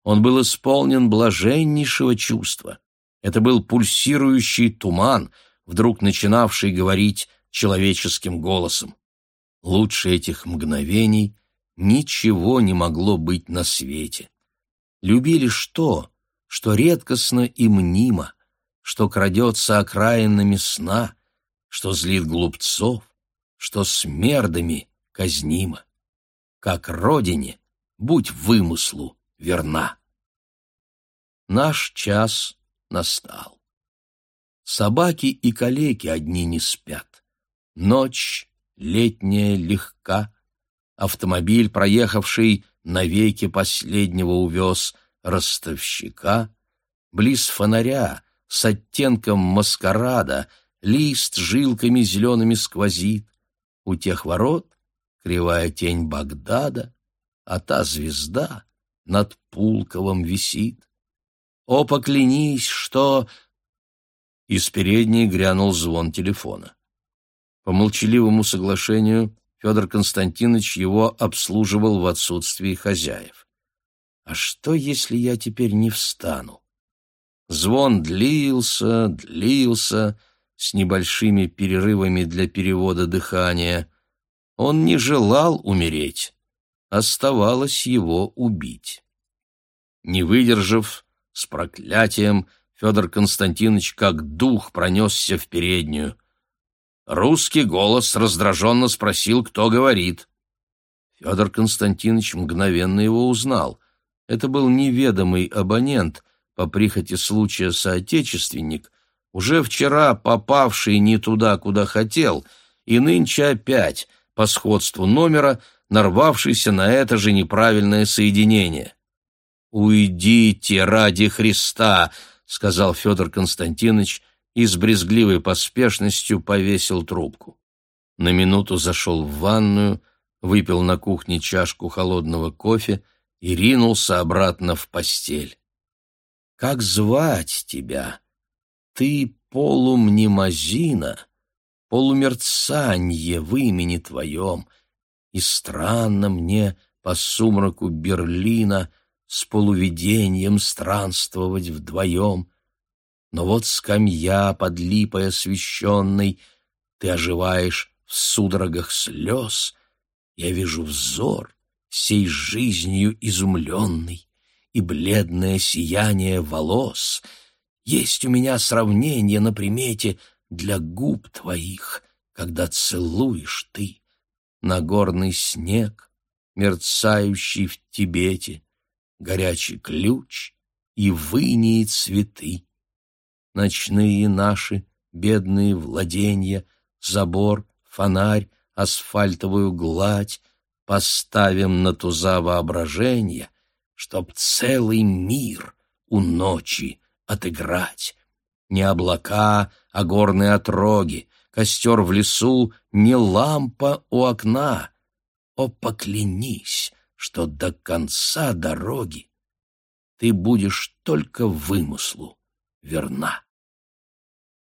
Он был исполнен блаженнейшего чувства. Это был пульсирующий туман, вдруг начинавший говорить человеческим голосом. Лучше этих мгновений ничего не могло быть на свете. Любили что, что редкостно и мнимо, что крадется окраинами сна, что злит глупцов, что смердами казнимо. Как родине, будь вымыслу верна. Наш час настал. Собаки и калеки одни не спят. Ночь летняя легка. Автомобиль, проехавший, навеки последнего увез ростовщика. Близ фонаря, с оттенком маскарада, лист жилками зелеными сквозит. У тех ворот кривая тень Багдада, а та звезда над Пулковым висит. О, поклянись, что... Из передней грянул звон телефона. По молчаливому соглашению Федор Константинович его обслуживал в отсутствии хозяев. А что, если я теперь не встану? Звон длился, длился, с небольшими перерывами для перевода дыхания. Он не желал умереть, оставалось его убить. Не выдержав, с проклятием, Федор Константинович как дух пронесся в переднюю. Русский голос раздраженно спросил, кто говорит. Федор Константинович мгновенно его узнал. Это был неведомый абонент, по прихоти случая соотечественник, уже вчера попавший не туда, куда хотел, и нынче опять, по сходству номера, нарвавшийся на это же неправильное соединение. «Уйдите ради Христа!» — сказал Федор Константинович и с брезгливой поспешностью повесил трубку. На минуту зашел в ванную, выпил на кухне чашку холодного кофе и ринулся обратно в постель. «Как звать тебя?» Ты полумнемозина, полумерцанье в имени твоем, и странно мне по сумраку Берлина с полувидением странствовать вдвоем. Но вот скамья под липой освещенной, ты оживаешь в судорогах слез, я вижу взор, сей жизнью изумленный, и бледное сияние волос — есть у меня сравнение на примете для губ твоих, когда целуешь ты Нагорный снег, мерцающий в Тибете, горячий ключ и вынии цветы. Ночные наши бедные владения, забор, фонарь, асфальтовую гладь поставим на туза воображения, чтоб целый мир у ночи отыграть. Не облака, а горные отроги, костер в лесу, не лампа у окна. О, поклянись, что до конца дороги ты будешь только вымыслу верна.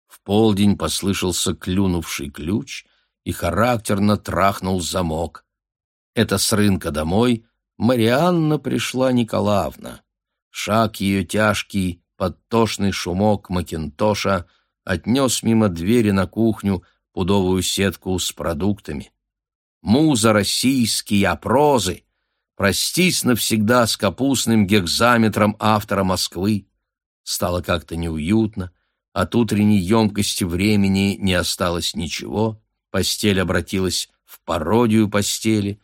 В полдень послышался клюнувший ключ и характерно трахнул замок. Это с рынка домой Марианна пришла Николаевна. Шаг ее тяжкий под тошный шумок Макинтоша отнес мимо двери на кухню пудовую сетку с продуктами. Муза российские прозы, простись навсегда с капустным гекзаметром автора Москвы. Стало как-то неуютно, от утренней емкости времени не осталось ничего, постель обратилась в пародию постели,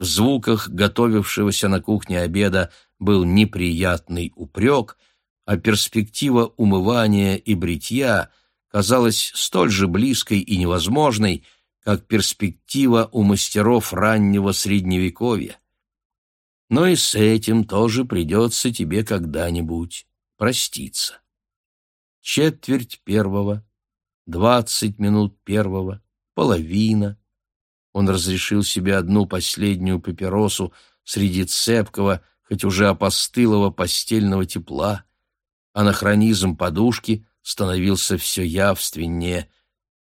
в звуках готовившегося на кухне обеда был неприятный упрек — а перспектива умывания и бритья казалась столь же близкой и невозможной, как перспектива у мастеров раннего Средневековья. Но и с этим тоже придется тебе когда-нибудь проститься. Четверть первого, двадцать минут первого, половина. Он разрешил себе одну последнюю папиросу среди цепкого, хоть уже опостылого постельного тепла. Анахронизм подушки становился все явственнее.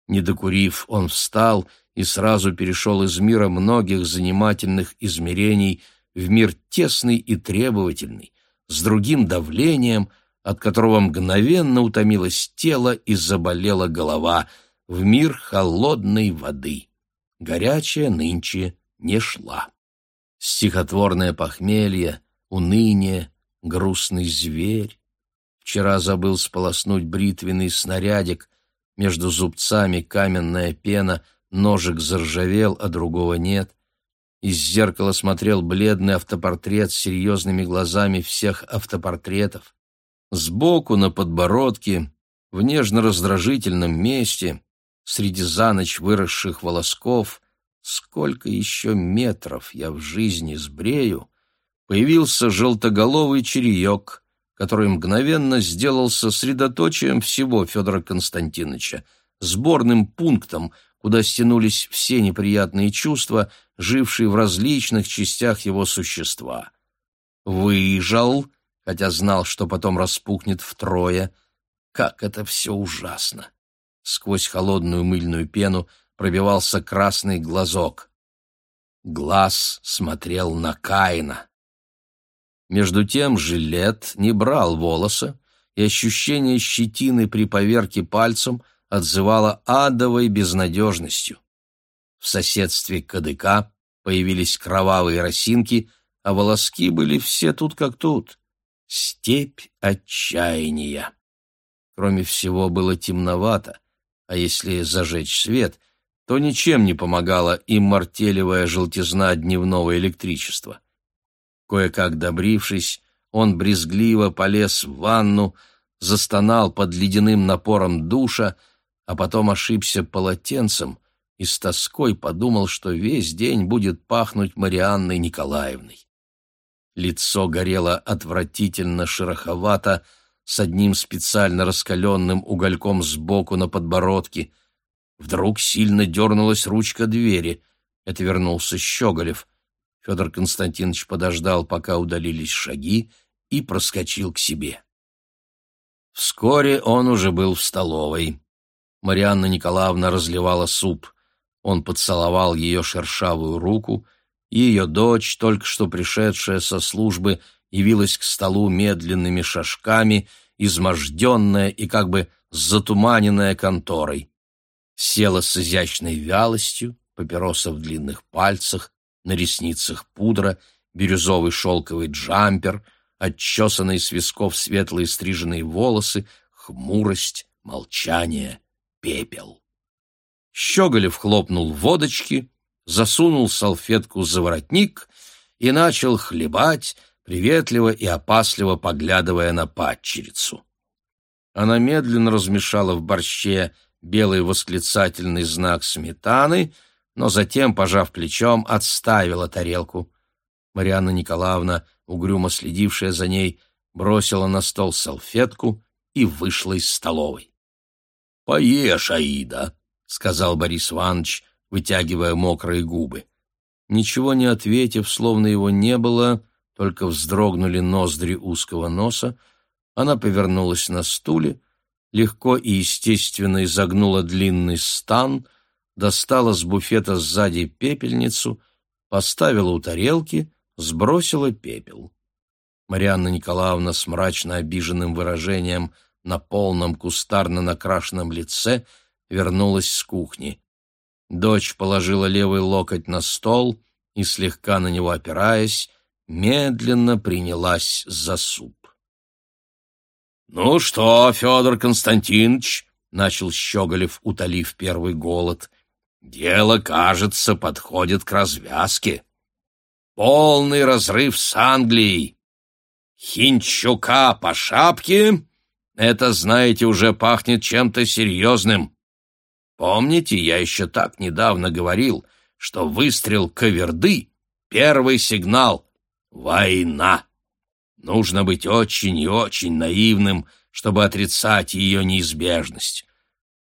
Не докурив, он встал и сразу перешел из мира многих занимательных измерений в мир тесный и требовательный, с другим давлением, от которого мгновенно утомилось тело и заболела голова, в мир холодной воды. Горячая нынче не шла. Стихотворное похмелье, уныние, грустный зверь. Вчера забыл сполоснуть бритвенный снарядик, между зубцами каменная пена, ножик заржавел, а другого нет. Из зеркала смотрел бледный автопортрет с серьезными глазами всех автопортретов. Сбоку на подбородке, в нежно-раздражительном месте, среди за ночь выросших волосков, сколько еще метров я в жизни сбрею, появился желтоголовый череек, который мгновенно сделался средоточием всего Федора Константиновича, сборным пунктом, куда стянулись все неприятные чувства, жившие в различных частях его существа. Выезжал, хотя знал, что потом распухнет втрое. Как это все ужасно! Сквозь холодную мыльную пену пробивался красный глазок. Глаз смотрел на Каина. Между тем жилет не брал волоса, и ощущение щетины при поверке пальцем отзывало адовой безнадежностью. В соседстве кадыка появились кровавые росинки, а волоски были все тут как тут. Степь отчаяния. Кроме всего, было темновато, а если зажечь свет, то ничем не помогала иммартелевая желтизна дневного электричества. Кое-как добрившись, он брезгливо полез в ванну, застонал под ледяным напором душа, а потом ошибся полотенцем и с тоской подумал, что весь день будет пахнуть Марианной Николаевной. Лицо горело отвратительно шероховато, с одним специально раскаленным угольком сбоку на подбородке. Вдруг сильно дернулась ручка двери. Это вернулся Щеголев. Федор Константинович подождал, пока удалились шаги, и проскочил к себе. Вскоре он уже был в столовой. Марианна Николаевна разливала суп. Он поцеловал ее шершавую руку, и ее дочь, только что пришедшая со службы, явилась к столу медленными шажками, изможденная и как бы затуманенная конторой. Села с изящной вялостью, папироса в длинных пальцах, на ресницах пудра, бирюзовый шелковый джампер, отчесанные с висков светлые стриженные волосы, хмурость, молчание — пепел. Щеголев хлопнул водочки, засунул салфетку за воротник и начал хлебать, приветливо и опасливо поглядывая на падчерицу. Она медленно размешала в борще белый восклицательный знак сметаны, но затем, пожав плечом, отставила тарелку. Марианна Николаевна, угрюмо следившая за ней, бросила на стол салфетку и вышла из столовой. «Поешь, Аида», — сказал Борис Иванович, вытягивая мокрые губы. Ничего не ответив, словно его не было, только вздрогнули ноздри узкого носа, она повернулась на стуле, легко и естественно изогнула длинный стан, достала с буфета сзади пепельницу, поставила у тарелки, сбросила пепел. Марианна Николаевна с мрачно обиженным выражением — на полном кустарно накрашенном лице вернулась с кухни. Дочь положила левый локоть на стол и, слегка на него опираясь, медленно принялась за суп. «Ну что, Федор Константинович?» — начал Щеголев, утолив первый голод. «Дело, кажется, подходит к развязке. Полный разрыв с Англией. Хинчука по шапке Это, знаете, уже пахнет чем-то серьезным. Помните, я еще так недавно говорил, что выстрел каверды — первый сигнал — война. Нужно быть очень и очень наивным, чтобы отрицать ее неизбежность.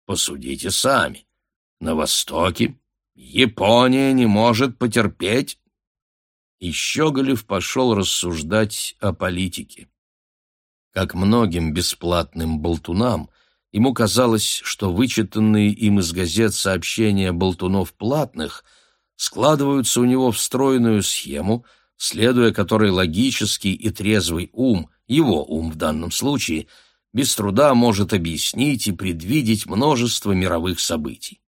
Посудите сами. На Востоке Япония не может потерпеть. И Щеголев пошел рассуждать о политике. Как многим бесплатным болтунам, ему казалось, что вычитанные им из газет сообщения болтунов платных складываются у него в стройную схему, следуя которой логический и трезвый ум, его ум в данном случае, без труда может объяснить и предвидеть множество мировых событий.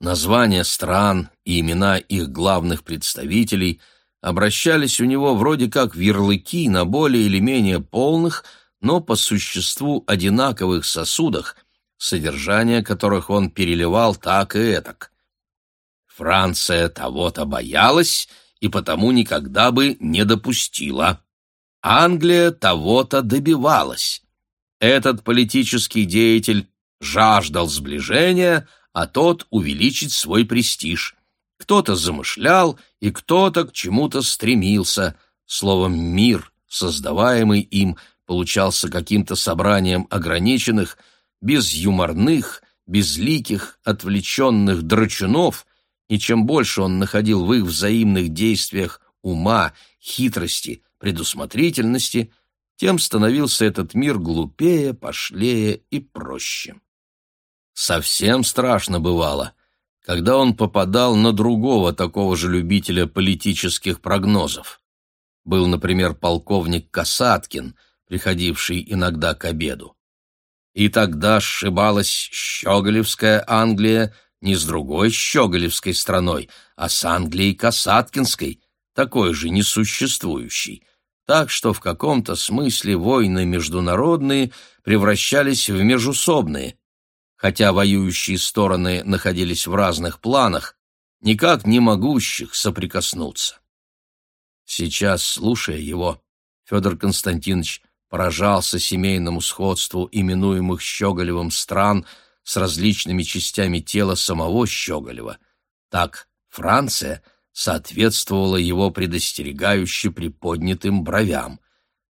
Названия стран и имена их главных представителей обращались у него вроде как в ярлыки на более или менее полных – но по существу одинаковых сосудах, содержание которых он переливал так и этак. Франция того-то боялась и потому никогда бы не допустила. Англия того-то добивалась. Этот политический деятель жаждал сближения, а тот увеличить свой престиж. Кто-то замышлял, и кто-то к чему-то стремился. Словом, мир, создаваемый им, получался каким-то собранием ограниченных, безюморных, безликих, отвлеченных драчунов, и чем больше он находил в их взаимных действиях ума, хитрости, предусмотрительности, тем становился этот мир глупее, пошлее и проще. Совсем страшно бывало, когда он попадал на другого такого же любителя политических прогнозов. Был, например, полковник Касаткин — приходивший иногда к обеду. И тогда сшибалась Щеголевская Англия не с другой Щеголевской страной, а с Англией Касаткинской, такой же несуществующей, так что в каком-то смысле войны международные превращались в межусобные, хотя воюющие стороны находились в разных планах, никак не могущих соприкоснуться. Сейчас, слушая его, Федор Константинович поражался семейному сходству именуемых Щеголевым стран с различными частями тела самого Щеголева. Так Франция соответствовала его предостерегающе приподнятым бровям,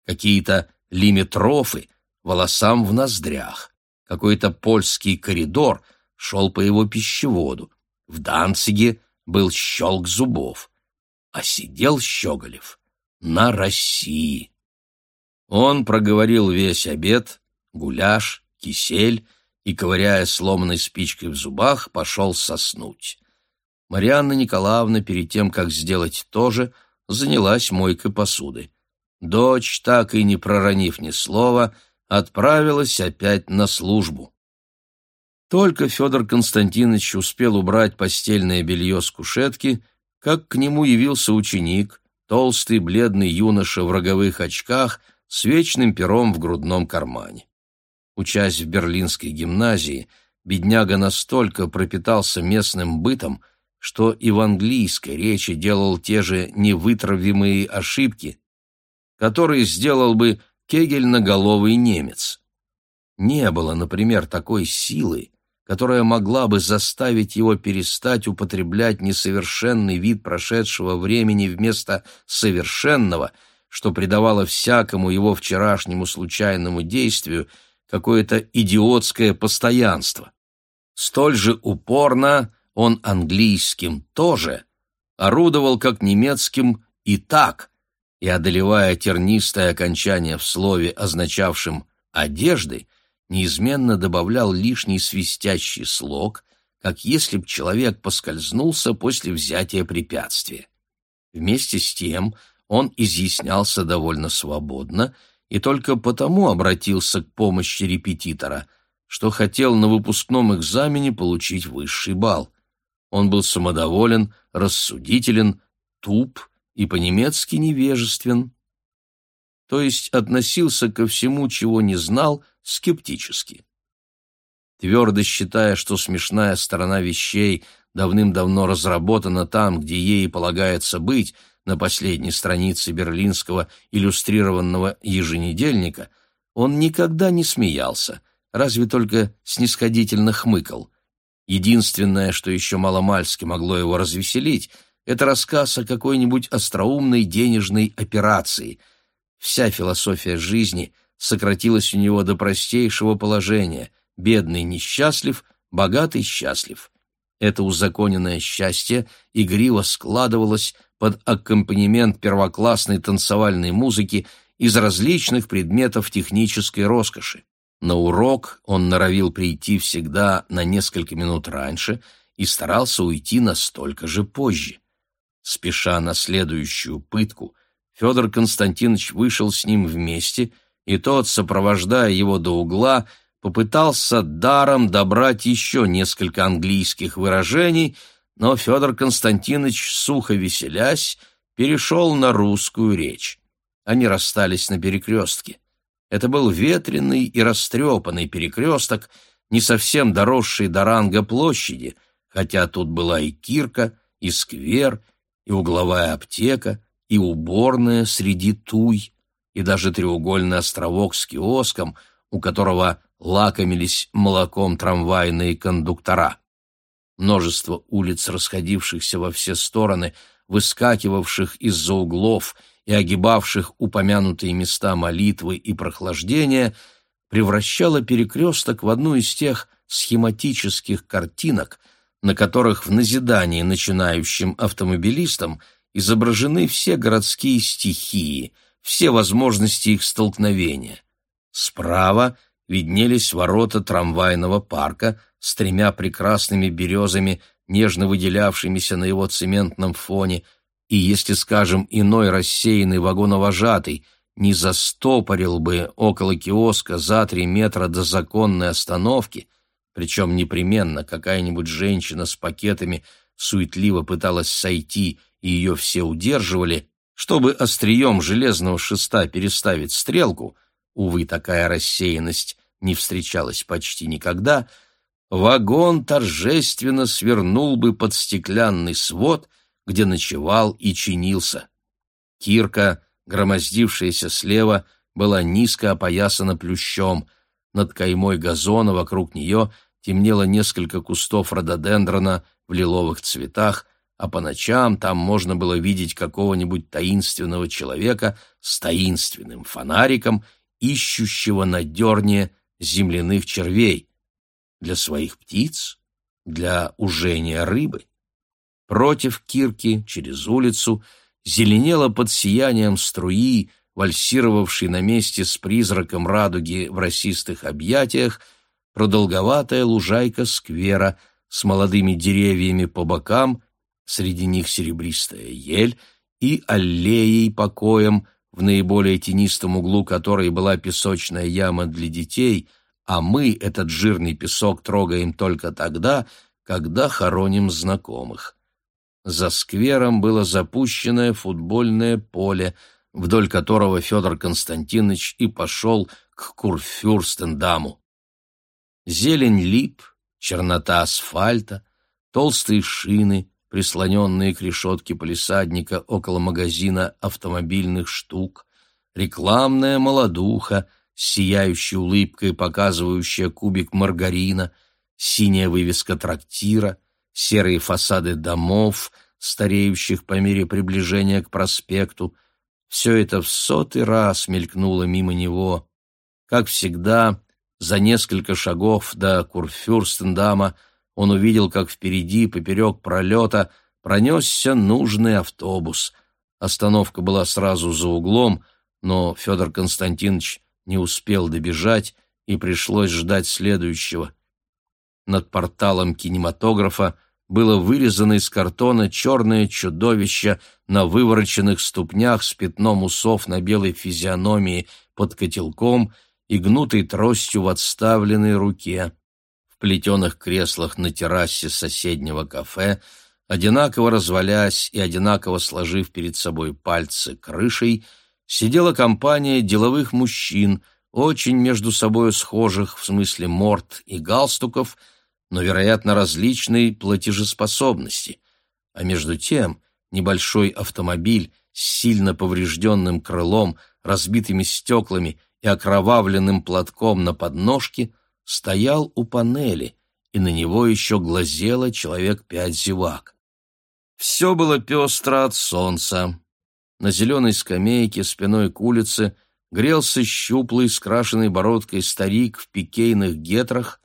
какие-то лимитрофы волосам в ноздрях, какой-то польский коридор шел по его пищеводу, в Данциге был щелк зубов, а сидел Щеголев на России. Он проговорил весь обед, гуляш, кисель и, ковыряя сломанной спичкой в зубах, пошел соснуть. Марианна Николаевна, перед тем, как сделать то же, занялась мойкой посуды. Дочь, так и не проронив ни слова, отправилась опять на службу. Только Федор Константинович успел убрать постельное белье с кушетки, как к нему явился ученик, толстый бледный юноша в роговых очках — с вечным пером в грудном кармане. Учась в берлинской гимназии, бедняга настолько пропитался местным бытом, что и в английской речи делал те же невытравимые ошибки, которые сделал бы кегельноголовый немец. Не было, например, такой силы, которая могла бы заставить его перестать употреблять несовершенный вид прошедшего времени вместо совершенного – что придавало всякому его вчерашнему случайному действию какое-то идиотское постоянство. Столь же упорно он английским тоже орудовал как немецким и так, и, одолевая тернистое окончание в слове, означавшем «одежды», неизменно добавлял лишний свистящий слог, как если б человек поскользнулся после взятия препятствия. Вместе с тем он изъяснялся довольно свободно и только потому обратился к помощи репетитора, что хотел на выпускном экзамене получить высший балл. Он был самодоволен, рассудителен, туп и по-немецки невежествен, то есть относился ко всему, чего не знал, скептически. Твердо считая, что смешная сторона вещей давным-давно разработана там, где ей полагается быть, на последней странице берлинского иллюстрированного еженедельника, Он никогда не смеялся, разве только снисходительно хмыкал. Единственное, что еще маломальски могло его развеселить, это рассказ о какой-нибудь остроумной денежной операции. Вся философия жизни сократилась у него до простейшего положения — бедный несчастлив, богатый счастлив. Это узаконенное счастье игриво складывалось под аккомпанемент первоклассной танцевальной музыки из различных предметов технической роскоши. На урок он норовил прийти всегда на несколько минут раньше и старался уйти настолько же позже. Спеша на следующую пытку, Федор Константинович вышел с ним вместе, и тот, сопровождая его до угла, попытался даром добрать еще несколько английских выражений, но Федор Константинович, сухо веселясь, перешел на русскую речь. Они расстались на перекрестке. Это был ветреный и растрепанный перекресток, не совсем доросший до ранга площади, хотя тут была и кирка, и сквер, и угловая аптека, и уборная среди туй, и даже треугольный островок с киоском, у которого лакомились молоком трамвайные кондуктора. Множество улиц, расходившихся во все стороны, выскакивавших из-за углов — и огибавших упомянутые места молитвы и прохлаждения, превращало перекресток в одну из тех схематических картинок, на которых в назидании начинающим автомобилистам изображены все городские стихии, все возможности их столкновения. Справа виднелись ворота трамвайного парка с тремя прекрасными березами, нежно выделявшимися на его цементном фоне – и если, скажем, иной рассеянный вагоновожатый не застопорил бы около киоска за три метра до законной остановки, причем непременно какая-нибудь женщина с пакетами суетливо пыталась сойти, и ее все удерживали, чтобы острием железного шеста переставить стрелку, увы, такая рассеянность не встречалась почти никогда, вагон торжественно свернул бы под стеклянный свод — где ночевал и чинился. Кирка, громоздившаяся слева, была низко опоясана плющом. Над каймой газона вокруг нее темнело несколько кустов рододендрона в лиловых цветах, а по ночам там можно было видеть какого-нибудь таинственного человека с таинственным фонариком, ищущего на дерне земляных червей. Для своих птиц? Для ужения рыбы? Против кирки, через улицу, зеленела под сиянием струи, вальсировавшей на месте с призраком радуги в расистых объятиях, продолговатая лужайка сквера с молодыми деревьями по бокам, среди них серебристая ель, и аллеей покоем, в наиболее тенистом углу которой была песочная яма для детей, а мы этот жирный песок трогаем только тогда, когда хороним знакомых. За сквером было запущенное футбольное поле, вдоль которого Федор Константинович и пошел к Курфюрстендаму. Зелень лип, чернота асфальта, толстые шины, прислоненные к решетке полисадника около магазина автомобильных штук, рекламная молодуха, сияющая улыбкой, показывающая кубик маргарина, синяя вывеска трактира — серые фасады домов, стареющих по мере приближения к проспекту. Все это в сотый раз мелькнуло мимо него. Как всегда, за несколько шагов до Курфюрстендама он увидел, как впереди, поперек пролета, пронесся нужный автобус. Остановка была сразу за углом, но Федор Константинович не успел добежать, и пришлось ждать следующего. Над порталом кинематографа было вырезано из картона черное чудовище на вывороченных ступнях с пятном усов на белой физиономии под котелком и гнутой тростью в отставленной руке. В плетеных креслах на террасе соседнего кафе, одинаково развалясь и одинаково сложив перед собой пальцы крышей, сидела компания деловых мужчин, очень между собой схожих в смысле морд и галстуков – но, вероятно, различной платежеспособности. А между тем небольшой автомобиль с сильно поврежденным крылом, разбитыми стеклами и окровавленным платком на подножке стоял у панели, и на него еще глазело человек пять зевак. Все было пестро от солнца. На зеленой скамейке спиной к улице грелся щуплый, скрашенный бородкой старик в пикейных гетрах,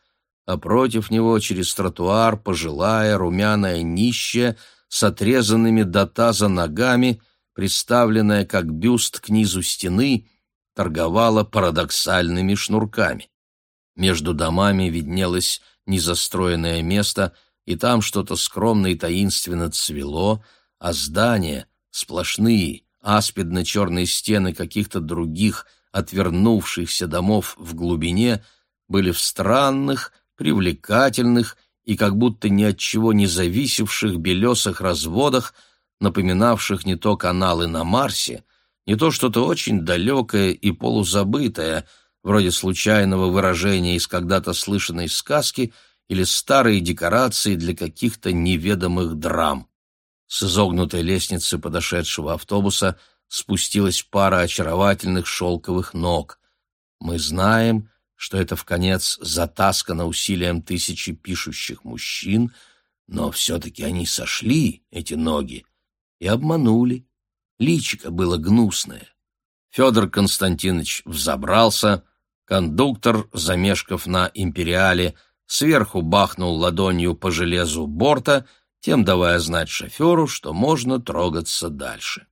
а против него через тротуар пожилая румяная нищая с отрезанными до таза ногами, приставленная как бюст к низу стены, торговала парадоксальными шнурками. Между домами виднелось незастроенное место, и там что-то скромно и таинственно цвело, а здания, сплошные, аспидно-черные стены каких-то других, отвернувшихся домов в глубине, были в странных, привлекательных и как будто ни от чего не зависевших белесых разводах, напоминавших не то каналы на Марсе, не то что-то очень далекое и полузабытое, вроде случайного выражения из когда-то слышанной сказки или старые декорации для каких-то неведомых драм. С изогнутой лестницы подошедшего автобуса спустилась пара очаровательных шелковых ног. Мы знаем, что это в конец затаскано усилием тысячи пишущих мужчин, но все-таки они сошли, эти ноги, и обманули. Личико было гнусное. Федор Константинович взобрался, кондуктор, замешкав на империале, сверху бахнул ладонью по железу борта — тем давая знать шоферу, что можно трогаться дальше.